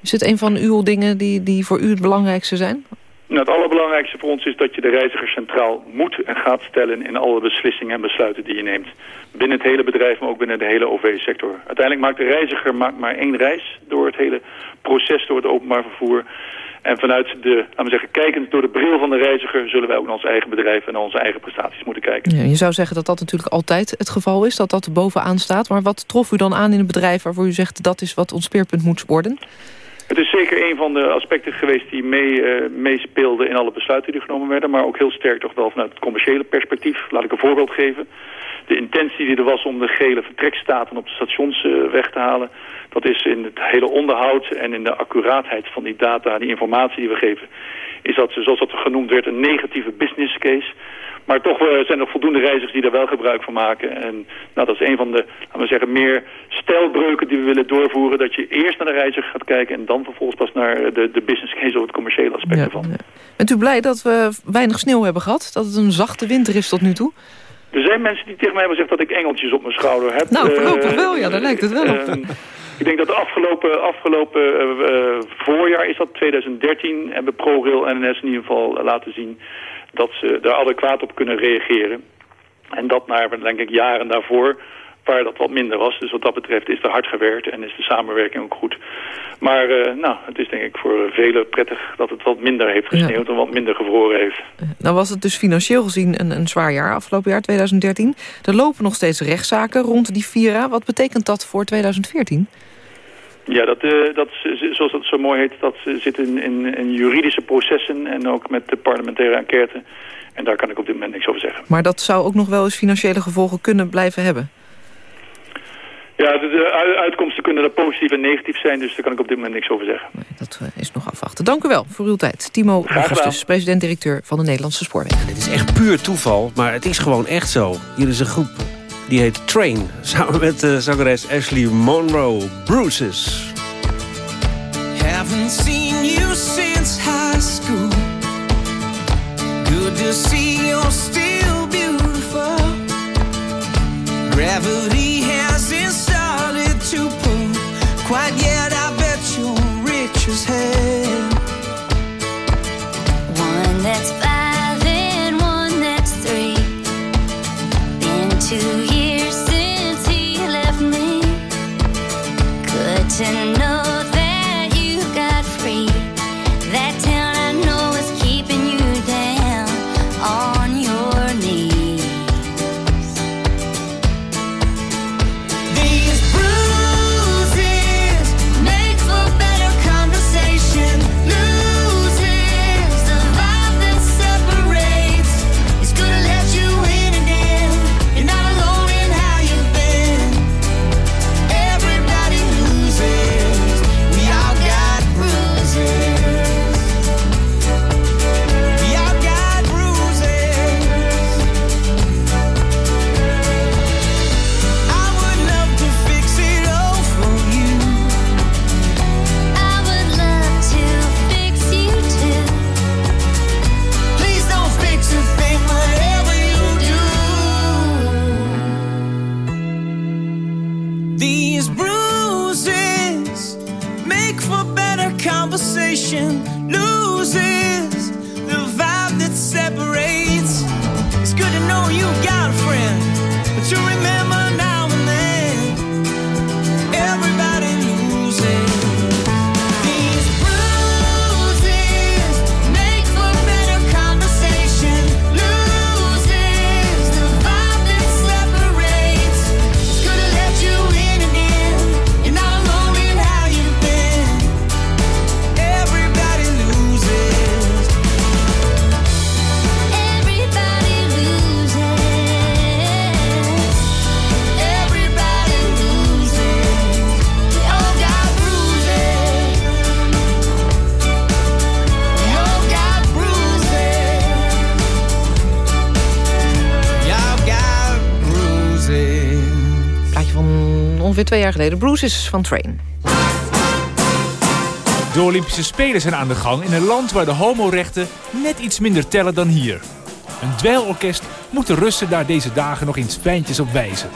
Is dit een van uw dingen die, die voor u het belangrijkste zijn? Nou, het allerbelangrijkste voor ons is dat je de reiziger centraal moet en gaat stellen in alle beslissingen en besluiten die je neemt. Binnen het hele bedrijf, maar ook binnen de hele OV-sector. Uiteindelijk maakt de reiziger maar één reis door het hele proces, door het openbaar vervoer. En vanuit de, laten we zeggen, kijkend door de bril van de reiziger... zullen wij ook naar ons eigen bedrijf en naar onze eigen prestaties moeten kijken. Ja, je zou zeggen dat dat natuurlijk altijd het geval is, dat dat bovenaan staat. Maar wat trof u dan aan in een bedrijf waarvoor u zegt... dat is wat ons speerpunt moet worden? Het is zeker een van de aspecten geweest die mee, uh, meespeelden in alle besluiten die genomen werden. Maar ook heel sterk toch wel vanuit het commerciële perspectief. Laat ik een voorbeeld geven. De intentie die er was om de gele vertrekstaten op de stations uh, weg te halen. Dat is in het hele onderhoud en in de accuraatheid van die data, die informatie die we geven. Is dat, zoals dat genoemd werd, een negatieve business case. Maar toch uh, zijn er voldoende reizigers die daar wel gebruik van maken. En nou, dat is een van de, laten we zeggen, meer stijlbreuken die we willen doorvoeren. Dat je eerst naar de reiziger gaat kijken en dan vervolgens pas naar de, de business case of het commerciële aspect Ja, ervan. ja. Bent u blij dat we weinig sneeuw hebben gehad? Dat het een zachte winter is tot nu toe? Er zijn mensen die tegen mij hebben gezegd dat ik engeltjes op mijn schouder heb. Nou, voorlopig Eh, wel, ja, daar lijkt het wel op. eh, ik denk dat de afgelopen, afgelopen eh, eh, voorjaar, is dat 2013, hebben ProRail en NS in ieder geval laten zien dat ze daar adequaat op kunnen reageren. En dat naar, denk ik, jaren daarvoor, waar dat wat minder was. Dus wat dat betreft is er hard gewerkt en is de samenwerking ook goed. Maar eh, nou, het is denk ik voor velen prettig dat het wat minder heeft gesneeuwd en wat minder gevroren heeft. Nou was het dus financieel gezien een, een zwaar jaar, afgelopen jaar 2013. Er lopen nog steeds rechtszaken rond die Vira. Wat betekent dat voor 2014? Ja, dat, eh, dat, zoals dat zo mooi heet, dat zit in, in, in juridische processen en ook met de parlementaire enquête. En daar kan ik op dit moment niks over zeggen. Maar dat zou ook nog wel eens financiële gevolgen kunnen blijven hebben. Ja, de, uitkomsten kunnen er positief en negatief zijn, dus daar kan ik op dit moment niks over zeggen. Dat eh, is nog afwachten. Dank u wel voor uw tijd. Timo Augustus, president-directeur van de Nederlandse Spoorwegen. Het is echt puur toeval, maar het is gewoon echt zo. Hier is een groep die heet Train. Samen met de zangeres Ashley Monroe. Bruises. Haven't seen you since high school. Good to see you're still beautiful. Gravity hasn't started to pull quite yet. I bet you're rich as hell. One that's five and one that's three. Been two Good twee jaar geleden. Bruises van Train. De Olympische Spelen zijn aan de gang in een land waar de homorechten net iets minder tellen dan hier. Een dweilorkest moet de Russen daar deze dagen nog eens fijntjes op wijzen.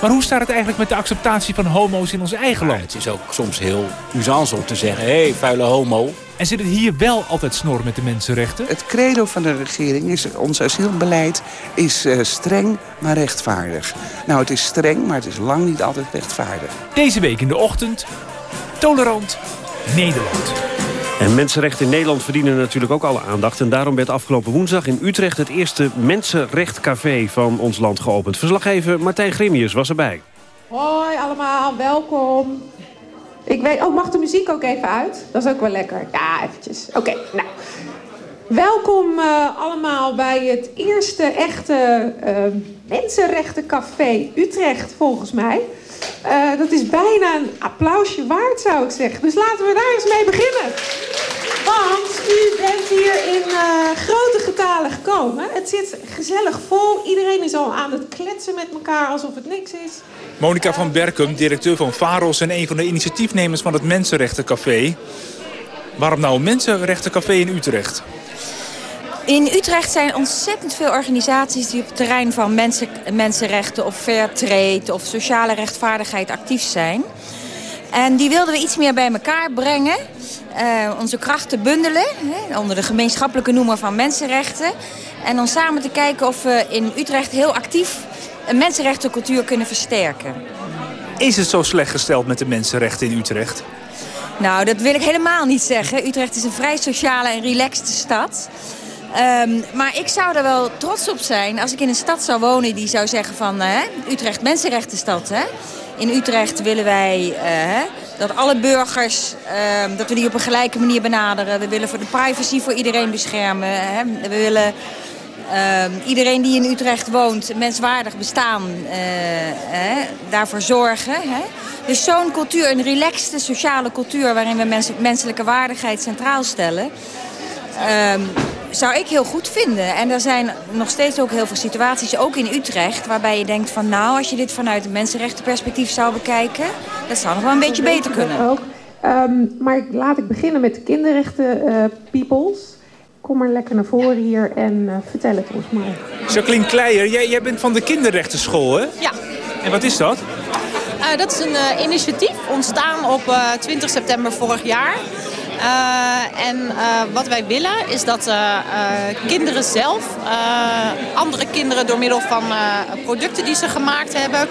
Maar hoe staat het eigenlijk met de acceptatie van homo's in ons eigen land? Het is ook soms heel usance om te zeggen, hé, hey, vuile homo. En zit het hier wel altijd snor met de mensenrechten? Het credo van de regering is, ons asielbeleid is eh, streng, maar rechtvaardig. Nou, het is streng, maar het is lang niet altijd rechtvaardig. Deze week in de ochtend, tolerant Nederland. En mensenrechten in Nederland verdienen natuurlijk ook alle aandacht. En daarom werd afgelopen woensdag in Utrecht het eerste Mensenrechtcafé van ons land geopend. Verslaggever Martijn Grimius was erbij. Hoi allemaal, welkom. Ik weet, oh, mag de muziek ook even uit? Dat is ook wel lekker. Ja, eventjes. Oké, nou. Welkom uh, allemaal bij het eerste echte uh, mensenrechtencafé Utrecht, volgens mij. Uh, dat is bijna een applausje waard, zou ik zeggen. Dus laten we daar eens mee beginnen. Want u bent hier in grote getalen gekomen. Het zit gezellig vol. Iedereen is al aan het kletsen met elkaar alsof het niks is. Monika van Berkum, directeur van VAROS en een van de initiatiefnemers van het Mensenrechtencafé. Waarom nou een Mensenrechtencafé in Utrecht? In Utrecht zijn ontzettend veel organisaties die op het terrein van mensen, mensenrechten of fair trade of sociale rechtvaardigheid actief zijn. En die wilden we iets meer bij elkaar brengen. Uh, onze krachten bundelen hè, onder de gemeenschappelijke noemer van mensenrechten. En om samen te kijken of we in Utrecht heel actief een mensenrechtencultuur kunnen versterken. Is het zo slecht gesteld met de mensenrechten in Utrecht? Nou, dat wil ik helemaal niet zeggen. Utrecht is een vrij sociale en relaxte stad. Um, maar ik zou er wel trots op zijn als ik in een stad zou wonen die zou zeggen van... Uh, Utrecht, mensenrechtenstad. Hè? In Utrecht willen wij uh, dat alle burgers, uh, dat we die op een gelijke manier benaderen. We willen voor de privacy voor iedereen beschermen. Hè? We willen ehm, iedereen die in Utrecht woont, menswaardig bestaan, eh, daarvoor zorgen. Hè? Dus zo'n cultuur, een relaxte sociale cultuur... waarin we mens menselijke waardigheid centraal stellen... Zou ik heel goed vinden. En er zijn nog steeds ook heel veel situaties, ook in Utrecht... waarbij je denkt van nou, als je dit vanuit een mensenrechtenperspectief zou bekijken... dat zou nog wel een beetje beter kunnen. Ook. Um, maar laat ik beginnen met de kinderrechten uh, peoples. Kom maar lekker naar voren hier en uh, vertel het ons maar. Jacqueline Kleijer, jij, jij bent van de kinderrechtenschool, hè? Ja. En wat is dat? Uh, dat is een uh, initiatief ontstaan op uh, 20 september vorig jaar. Uh, en uh, wat wij willen is dat uh, kinderen zelf andere kinderen door middel van producten die ze gemaakt hebben,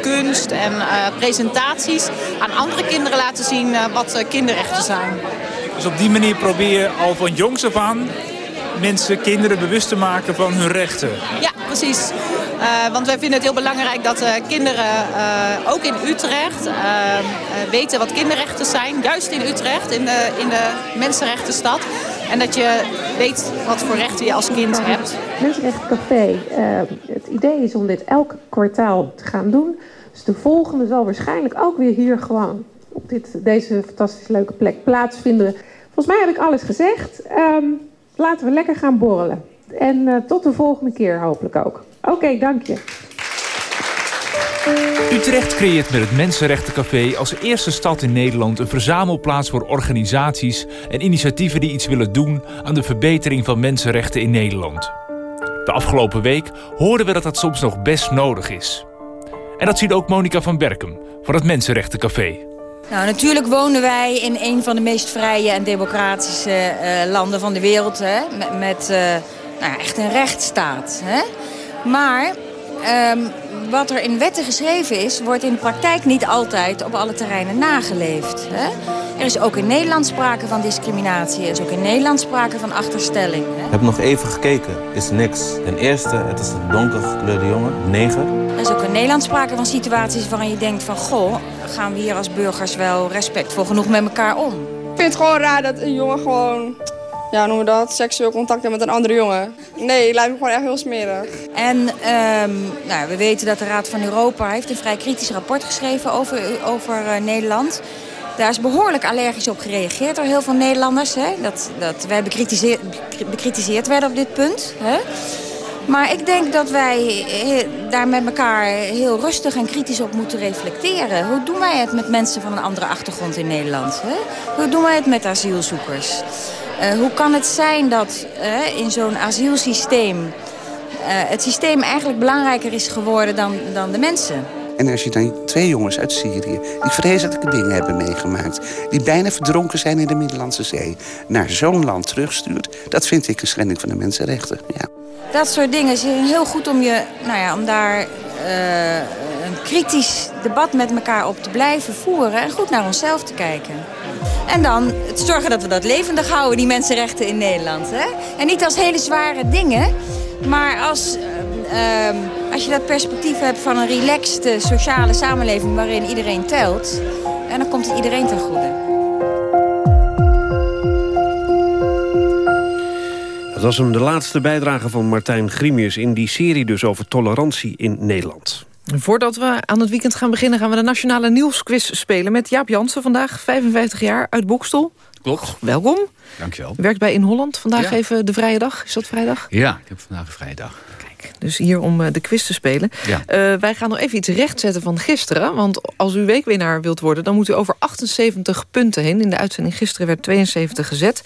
kunst en presentaties, aan andere kinderen laten zien wat kinderrechten zijn. Dus op die manier probeer je al van jongs af aan mensen, kinderen bewust te maken van hun rechten. Ja, precies. Uh, want wij vinden het heel belangrijk dat uh, kinderen, uh, ook in Utrecht, weten wat kinderrechten zijn. Juist in Utrecht, in de, in de mensenrechtenstad. En dat je weet wat voor rechten je als kind hebt. Mensenrechtencafé. het idee is om dit elk kwartaal te gaan doen. Dus de volgende zal waarschijnlijk ook weer hier gewoon op dit, deze fantastisch leuke plek plaatsvinden. Volgens mij heb ik alles gezegd. Um, laten we lekker gaan borrelen. En tot de volgende keer hopelijk ook. Oké, okay, dank je. Utrecht creëert met het Mensenrechtencafé als eerste stad in Nederland... een verzamelplaats voor organisaties en initiatieven die iets willen doen... aan de verbetering van mensenrechten in Nederland. De afgelopen week hoorden we dat dat soms nog best nodig is. En dat ziet ook Monika van Berkem van het Mensenrechtencafé. Nou, natuurlijk wonen wij in een van de meest vrije en democratische uh, landen van de wereld. Hè? Met, met uh, nou ja, echt een rechtsstaat. Hè? Maar um, wat er in wetten geschreven is... wordt in de praktijk niet altijd op alle terreinen nageleefd. Hè? Er is ook in Nederland sprake van discriminatie. Er is ook in Nederland sprake van achterstelling. Hè? Ik heb nog even gekeken. Is niks. Ten eerste, het is een donker gekleurde jongen. Neger. Er is ook in Nederland sprake van situaties waarin je denkt van... goh, gaan we hier als burgers wel respectvol genoeg met elkaar om? Ik vind het gewoon raar dat een jongen gewoon ja, noemen we dat, seksueel contact met een andere jongen. Nee, lijkt me gewoon echt heel smerig. En um, nou, we weten dat de Raad van Europa heeft een vrij kritisch rapport geschreven over, over uh, Nederland. Daar is behoorlijk allergisch op gereageerd door heel veel Nederlanders. Hè? Dat, dat wij bekritiseerd, werden op dit punt. Hè? Maar ik denk dat wij daar met elkaar heel rustig en kritisch op moeten reflecteren. Hoe doen wij het met mensen van een andere achtergrond in Nederland? Hè? Hoe doen wij het met asielzoekers? Uh, hoe kan het zijn dat uh, in zo'n asielsysteem... Uh, het systeem eigenlijk belangrijker is geworden dan, dan de mensen? En als je dan twee jongens uit Syrië... die vreselijke dingen hebben meegemaakt... die bijna verdronken zijn in de Middellandse Zee... naar zo'n land terugstuurt... dat vind ik een schending van de mensenrechten, ja. Dat soort dingen is heel goed om, je, nou ja, om daar een kritisch debat met elkaar op te blijven voeren... en goed naar onszelf te kijken. En dan het zorgen dat we dat levendig houden, die mensenrechten in Nederland. Hè? En niet als hele zware dingen, maar als, uh, als je dat perspectief hebt van een relaxte sociale samenleving waarin iedereen telt. En dan komt het iedereen ten goede. Dat was hem de laatste bijdrage van Martijn Grimius... in die serie dus over tolerantie in Nederland. Voordat we aan het weekend gaan beginnen... gaan we de Nationale Nieuwsquiz spelen met Jaap Jansen vandaag. 55 jaar, uit Bokstel. Klopt. Welkom. Dankjewel. Werkt bij In Holland. Vandaag Ja. even de vrije dag. Is dat vrijdag? Ja, ik heb vandaag een vrije dag. Dus hier om eh, de quiz te spelen. Ja. Eh, wij gaan nog even iets rechtzetten van gisteren. Want als u weekwinnaar wilt worden... dan moet u over 78 punten heen. In de uitzending gisteren werd 72 gezet.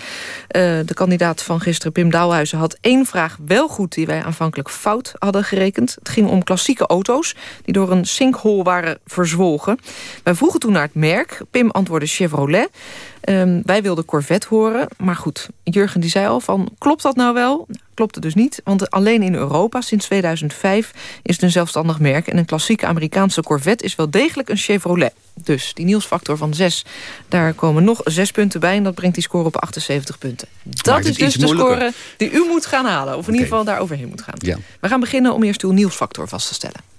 Eh, de kandidaat van gisteren, Pim Douwhuizen... had één vraag wel goed die wij aanvankelijk fout hadden gerekend. Het ging om klassieke auto's... die door een sinkhole waren verzwolgen. Wij vroegen toen naar het merk. Pim antwoordde Chevrolet. Ehm, wij wilden Corvette horen. Maar goed, Jurgen die zei al van... klopt dat nou wel? Nou, Klopte dus niet, want alleen in Europa sinds 2005 is het een zelfstandig merk... en een klassieke Amerikaanse Corvette is wel degelijk een Chevrolet. Dus die nieuwsfactor van 6, daar komen nog 6 punten bij... en dat brengt die score op 78 punten. Dat is het dus de score die u moet gaan halen. Of in ieder geval daar overheen moet gaan. Ja. We gaan beginnen om eerst uw nieuwsfactor vast te stellen.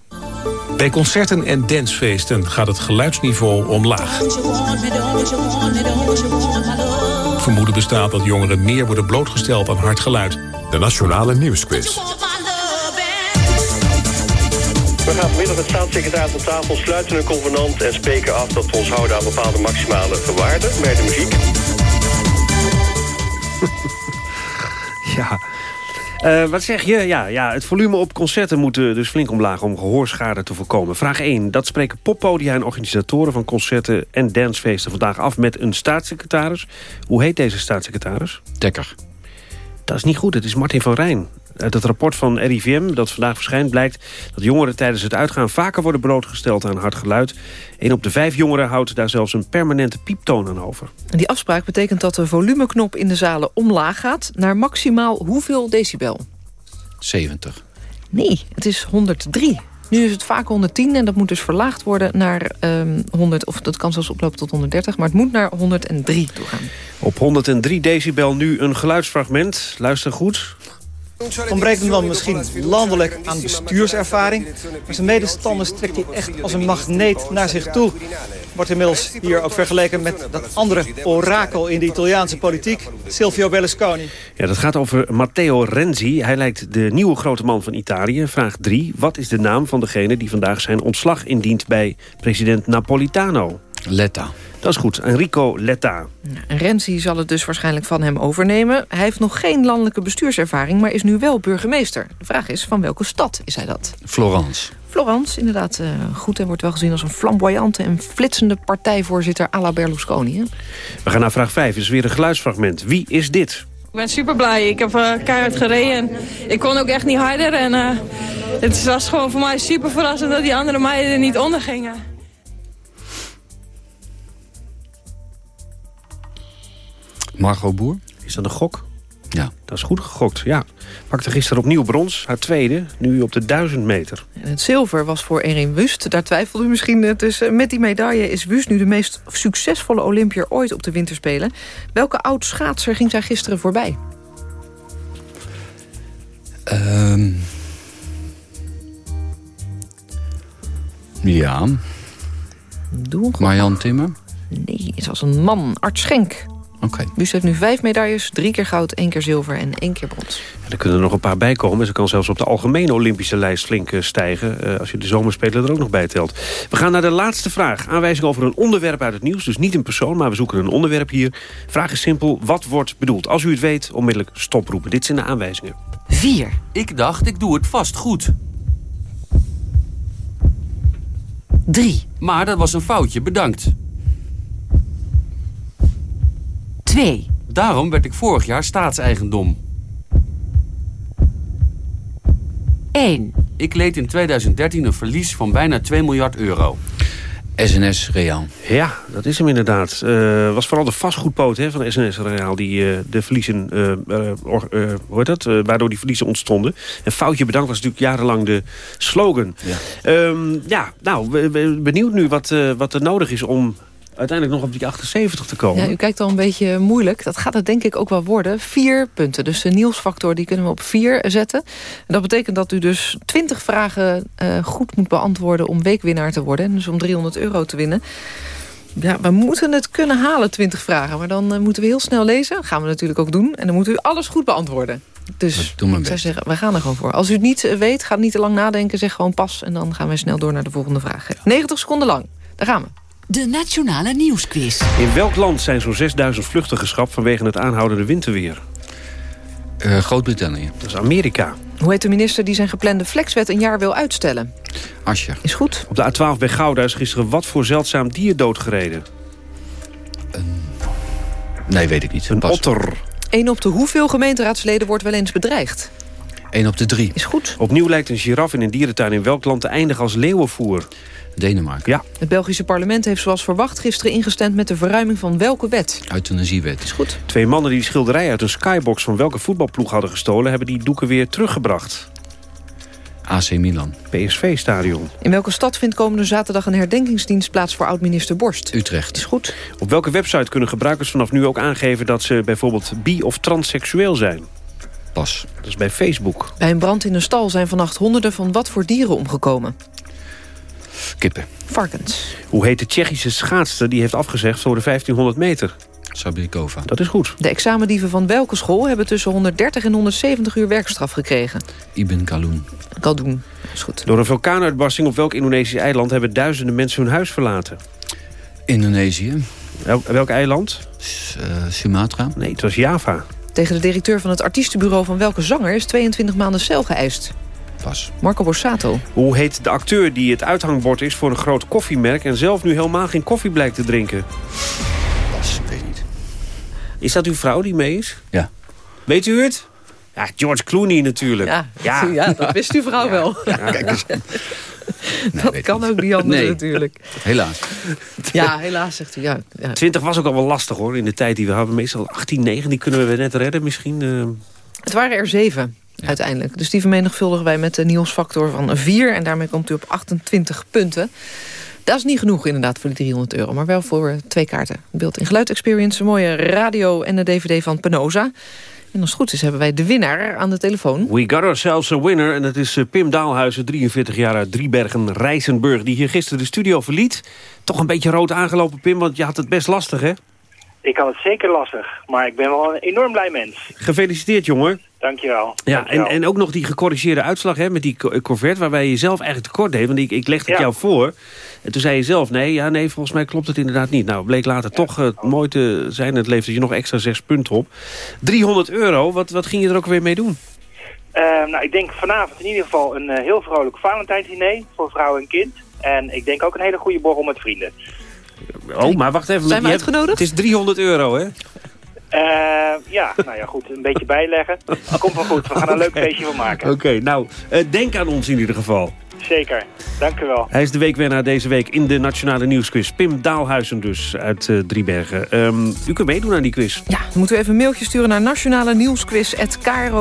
Bij concerten en dancefeesten gaat het geluidsniveau omlaag. Het vermoeden bestaat dat jongeren meer worden blootgesteld aan hard geluid. De Nationale Nieuwsquiz. We gaan vanmiddag met staatssecretaris aan tafel, sluiten een convenant en spreken af dat we ons houden aan bepaalde maximale waarden bij de muziek. Ja. Eh, wat zeg je? Ja, ja, het volume op concerten moet eh, dus flink omlaag om gehoorschade te voorkomen. Vraag 1. Dat spreken poppodia en organisatoren van concerten en dancefeesten vandaag af met een staatssecretaris. Hoe heet deze staatssecretaris? Dekker. Dat is niet goed, het is Martin van Rijn. Uit het rapport van RIVM dat vandaag verschijnt blijkt dat jongeren tijdens het uitgaan vaker worden blootgesteld aan hard geluid. Een op de vijf jongeren houdt daar zelfs een permanente pieptoon aan over. En die afspraak betekent dat de volumeknop in de zalen omlaag gaat... naar maximaal hoeveel decibel? 70. Nee, het is 103. Nu is het vaak 110 en dat moet dus verlaagd worden naar ehm 100... of dat kan zelfs oplopen tot 130, maar het moet naar 103 toe gaan. Op 103 decibel nu een geluidsfragment. Luister goed. Ontbreekt hem dan misschien landelijk aan bestuurservaring. Maar zijn medestanders trekt hij echt als een magneet naar zich toe. Wordt inmiddels hier ook vergeleken met dat andere orakel in de Italiaanse politiek, Silvio Berlusconi. Ja, dat gaat over Matteo Renzi. Hij lijkt de nieuwe grote man van Italië. Vraag 3. Wat is de naam van degene die vandaag zijn ontslag indient bij president Napolitano? Letta. Dat is goed. Enrico Letta. En Renzi zal het dus waarschijnlijk van hem overnemen. Hij heeft nog geen landelijke bestuurservaring, maar is nu wel burgemeester. De vraag is, van welke stad is hij dat? Florence. Florence, inderdaad eh, goed en wordt wel gezien als een flamboyante en flitsende partijvoorzitter à la Berlusconi. Hè? We gaan naar vraag 5. Het is weer een geluidsfragment. Wie is dit? Ik ben super blij. Ik heb uh, keihard gereden. En ik kon ook echt niet harder. En uh, het was gewoon voor mij super verrassend dat die andere meiden er niet onder gingen. Margot Boer. Is dat een gok? Ja. Dat is goed gegokt, ja. Pakte gisteren opnieuw brons, haar tweede, nu op de 1000 meter. En het zilver was voor Erin Wust. Daar twijfelde u misschien eh, tussen. Met die medaille is Wust nu de meest succesvolle Olympier ooit op de winterspelen. Welke oud schaatser ging zij gisteren voorbij? Ehm ja. Doe een Marjan Timmer. Nee, het was een man, Art Schenk. Oké. Wust heeft nu vijf medailles, drie keer goud, één keer zilver en één keer brons. En er kunnen er nog een paar bij komen. Ze kan zelfs op de algemene Olympische lijst flink eh, stijgen... eh, als je de zomerspelen er ook nog bij telt. We gaan naar de laatste vraag. Aanwijzing over een onderwerp uit het nieuws. Dus niet een persoon, maar we zoeken een onderwerp hier. Vraag is simpel. Wat wordt bedoeld? Als u het weet, onmiddellijk stoproepen. Dit zijn de aanwijzingen. 4. Ik dacht, ik doe het vast goed. 3. Maar dat was een foutje, bedankt. 2. Daarom werd ik vorig jaar staatseigendom. 1. Ik leed in 2013 een verlies van bijna 2 miljard euro. SNS Real. Ja, dat is hem inderdaad. Uh, was vooral de vastgoedpoot hè, van SNS Real die uh, de verliezen, uh, hoe heet dat? waardoor die verliezen ontstonden. En foutje bedankt was natuurlijk jarenlang de slogan. Ja, um, ja nou, benieuwd nu wat, wat er nodig is om uiteindelijk nog op die 78 te komen. Ja, u kijkt al een beetje moeilijk. Dat gaat het denk ik ook wel worden. Vier punten. Dus de nieuwsfactor die kunnen we op vier zetten. En dat betekent dat u dus 20 vragen uh, goed moet beantwoorden... om weekwinnaar te worden. Dus om 300 euro te winnen. Ja, we moeten het kunnen halen, 20 vragen. Maar dan eh, moeten we heel snel lezen. Dat gaan we natuurlijk ook doen. En dan moeten u alles goed beantwoorden. Dus ik zou zeggen, we gaan er gewoon voor. Als u het niet eh, weet, ga niet te lang nadenken. Zeg gewoon pas. En dan gaan we snel door naar de volgende vraag. 90 seconden lang. Daar gaan we. De Nationale Nieuwsquiz. In welk land zijn zo'n 6000 vluchten geschrapt vanwege het aanhoudende winterweer? Eh, Groot-Brittannië. Dat is Amerika. Hoe heet de minister die zijn geplande flexwet een jaar wil uitstellen? Ascher. Is goed. Op de A12 bij Gouda is gisteren wat voor zeldzaam dier doodgereden? Nee, weet ik niet. Een Pas. otter. Eén op de hoeveel gemeenteraadsleden wordt wel eens bedreigd? 1 op de 3. Is goed. Opnieuw lijkt een giraf in een dierentuin in welk land te eindigen als leeuwenvoer? Denemarken. Ja. Het Belgische parlement heeft zoals verwacht gisteren ingestemd met de verruiming van welke wet? Euthanasiewet. Is goed. Twee mannen die schilderij uit een skybox van welke voetbalploeg hadden gestolen... hebben die doeken weer teruggebracht. AC Milan. PSV-stadion. In welke stad vindt komende zaterdag een herdenkingsdienst plaats voor oud-minister Borst? Utrecht. Is goed. Op welke website kunnen gebruikers vanaf nu ook aangeven... dat ze bijvoorbeeld bi- of transseksueel zijn? Pas. Dat is bij Facebook. Bij een brand in een stal zijn vannacht honderden van wat voor dieren omgekomen? Kippen. Varkens. Hoe heet de Tsjechische schaatster die heeft afgezegd voor de 1500 meter? Sablikova. Dat is goed. De examendieven van welke school hebben tussen 130 en 170 uur werkstraf gekregen? Ibn Kaloun. Kaldoen. Is goed. Door een vulkaanuitbarsting op welk Indonesisch eiland... hebben duizenden mensen hun huis verlaten? Indonesië. Wel- welk eiland? S- eh, Sumatra. Nee, het was Java. Tegen de directeur van het artiestenbureau van welke zanger is 22 maanden cel geëist? Pas. Marco Borsato. Hoe heet de acteur die het uithangbord is voor een groot koffiemerk... en zelf nu helemaal geen koffie blijkt te drinken? Pas. Weet niet. Is dat uw vrouw die mee is? Ja. Weet u het? Ja, George Clooney natuurlijk. Ja, ja. dat wist uw vrouw wel. Kijk eens. dat kan ook die andere Nee. natuurlijk. Helaas. Ja, helaas zegt u. Ja, ja. 20 was ook al wel lastig hoor, in de tijd die we hadden. Meestal 18, 9, die kunnen we net redden misschien. eh. Het waren er zeven uiteindelijk. Dus die vermenigvuldigen wij met de nieuwsfactor van 4. En daarmee komt u op 28 punten. Dat is niet genoeg inderdaad voor die 300 euro. Maar wel voor twee kaarten. Beeld- en geluid experience, een mooie radio en de dvd van Penosa. En als het goed is hebben wij de winnaar aan de telefoon. We got ourselves a winner. En dat is eh, Pim Daalhuizen, 43 jaar uit Driebergen, Rijsenburg... die hier gisteren de studio verliet. Toch een beetje rood aangelopen, Pim, want je had het best lastig, hè? Ik had het zeker lastig, maar ik ben wel een enorm blij mens. Gefeliciteerd, jongen. Dankjewel. Ja, en, Dankjewel. en ook nog die gecorrigeerde uitslag hè, met die co- Corvette... waarbij je zelf eigenlijk tekort deed. Want ik, ik legde het Ja. jou voor. En toen zei je zelf, nee, ja, nee, volgens mij klopt het inderdaad niet. Nou, bleek later toch eh, mooi te zijn. Het levert je nog extra zes punten op. 300 euro, wat, wat ging je er ook weer mee doen? Eh, nou, ik denk vanavond in ieder geval een eh, heel vrolijk Valentijnsdiner voor vrouw en kind. En ik denk ook een hele goede borrel met vrienden. Oh, maar wacht even. Zijn we uitgenodigd? Het is 300 euro, hè? Eh, ja, nou ja, goed, een beetje bijleggen. Komt wel goed, we gaan een leuk feestje van maken. Oké, nou, eh, denk aan ons in ieder geval. Zeker, dank u wel. Hij is de weekwinnaar deze week in de Nationale Nieuwsquiz. Pim Daalhuizen dus, uit eh, Driebergen. Ehm, u kunt meedoen aan die quiz. Ja, dan moeten we even een mailtje sturen naar nationale nieuwsquiz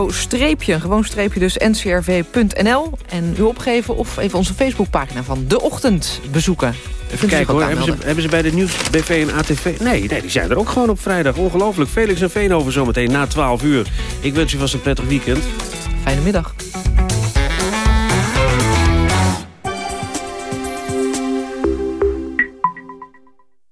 streepje gewoon streepje dus ncrv.nl en u opgeven of even onze Facebookpagina van De Ochtend bezoeken. Even kijken hoor, hebben ze, hebben ze bij de Nieuws, BV en ATV... Nee, nee, die zijn er ook gewoon op vrijdag. Ongelooflijk. Felix en Veenhoven zometeen na 12 uur. Ik wens u vast een prettig weekend. Fijne middag.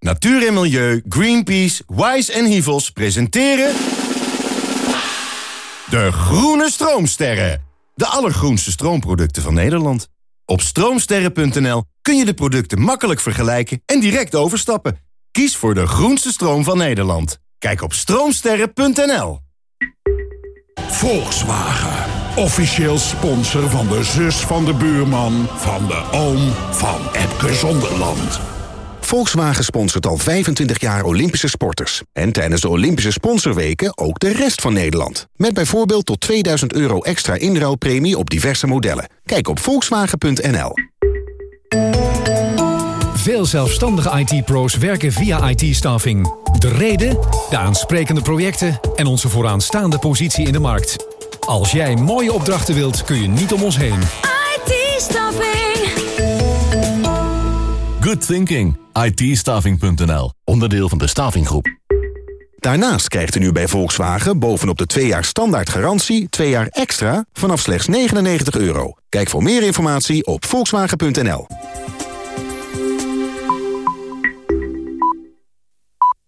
Natuur en Milieu, Greenpeace, Wise en Hivels presenteren... De Groene Stroomsterren. De allergroenste stroomproducten van Nederland. Op stroomsterren.nl kun je de producten makkelijk vergelijken en direct overstappen. Kies voor de groenste stroom van Nederland. Kijk op stroomsterren.nl. Volkswagen. Officieel sponsor van de zus van de buurman... van de oom van Epke Zonderland. Volkswagen sponsort al 25 jaar Olympische sporters. En tijdens de Olympische sponsorweken ook de rest van Nederland. Met bijvoorbeeld tot 2000 euro extra inruilpremie op diverse modellen. Kijk op volkswagen.nl. Veel zelfstandige IT-pro's werken via IT-staffing. De reden, de aansprekende projecten en onze vooraanstaande positie in de markt. Als jij mooie opdrachten wilt, kun je niet om ons heen. IT-staffing. Good thinking. IT-staffing.nl. Onderdeel van de Stavinggroep. Daarnaast krijgt u nu bij Volkswagen bovenop de 2 jaar standaard garantie... 2 jaar extra vanaf slechts 99 euro. Kijk voor meer informatie op volkswagen.nl.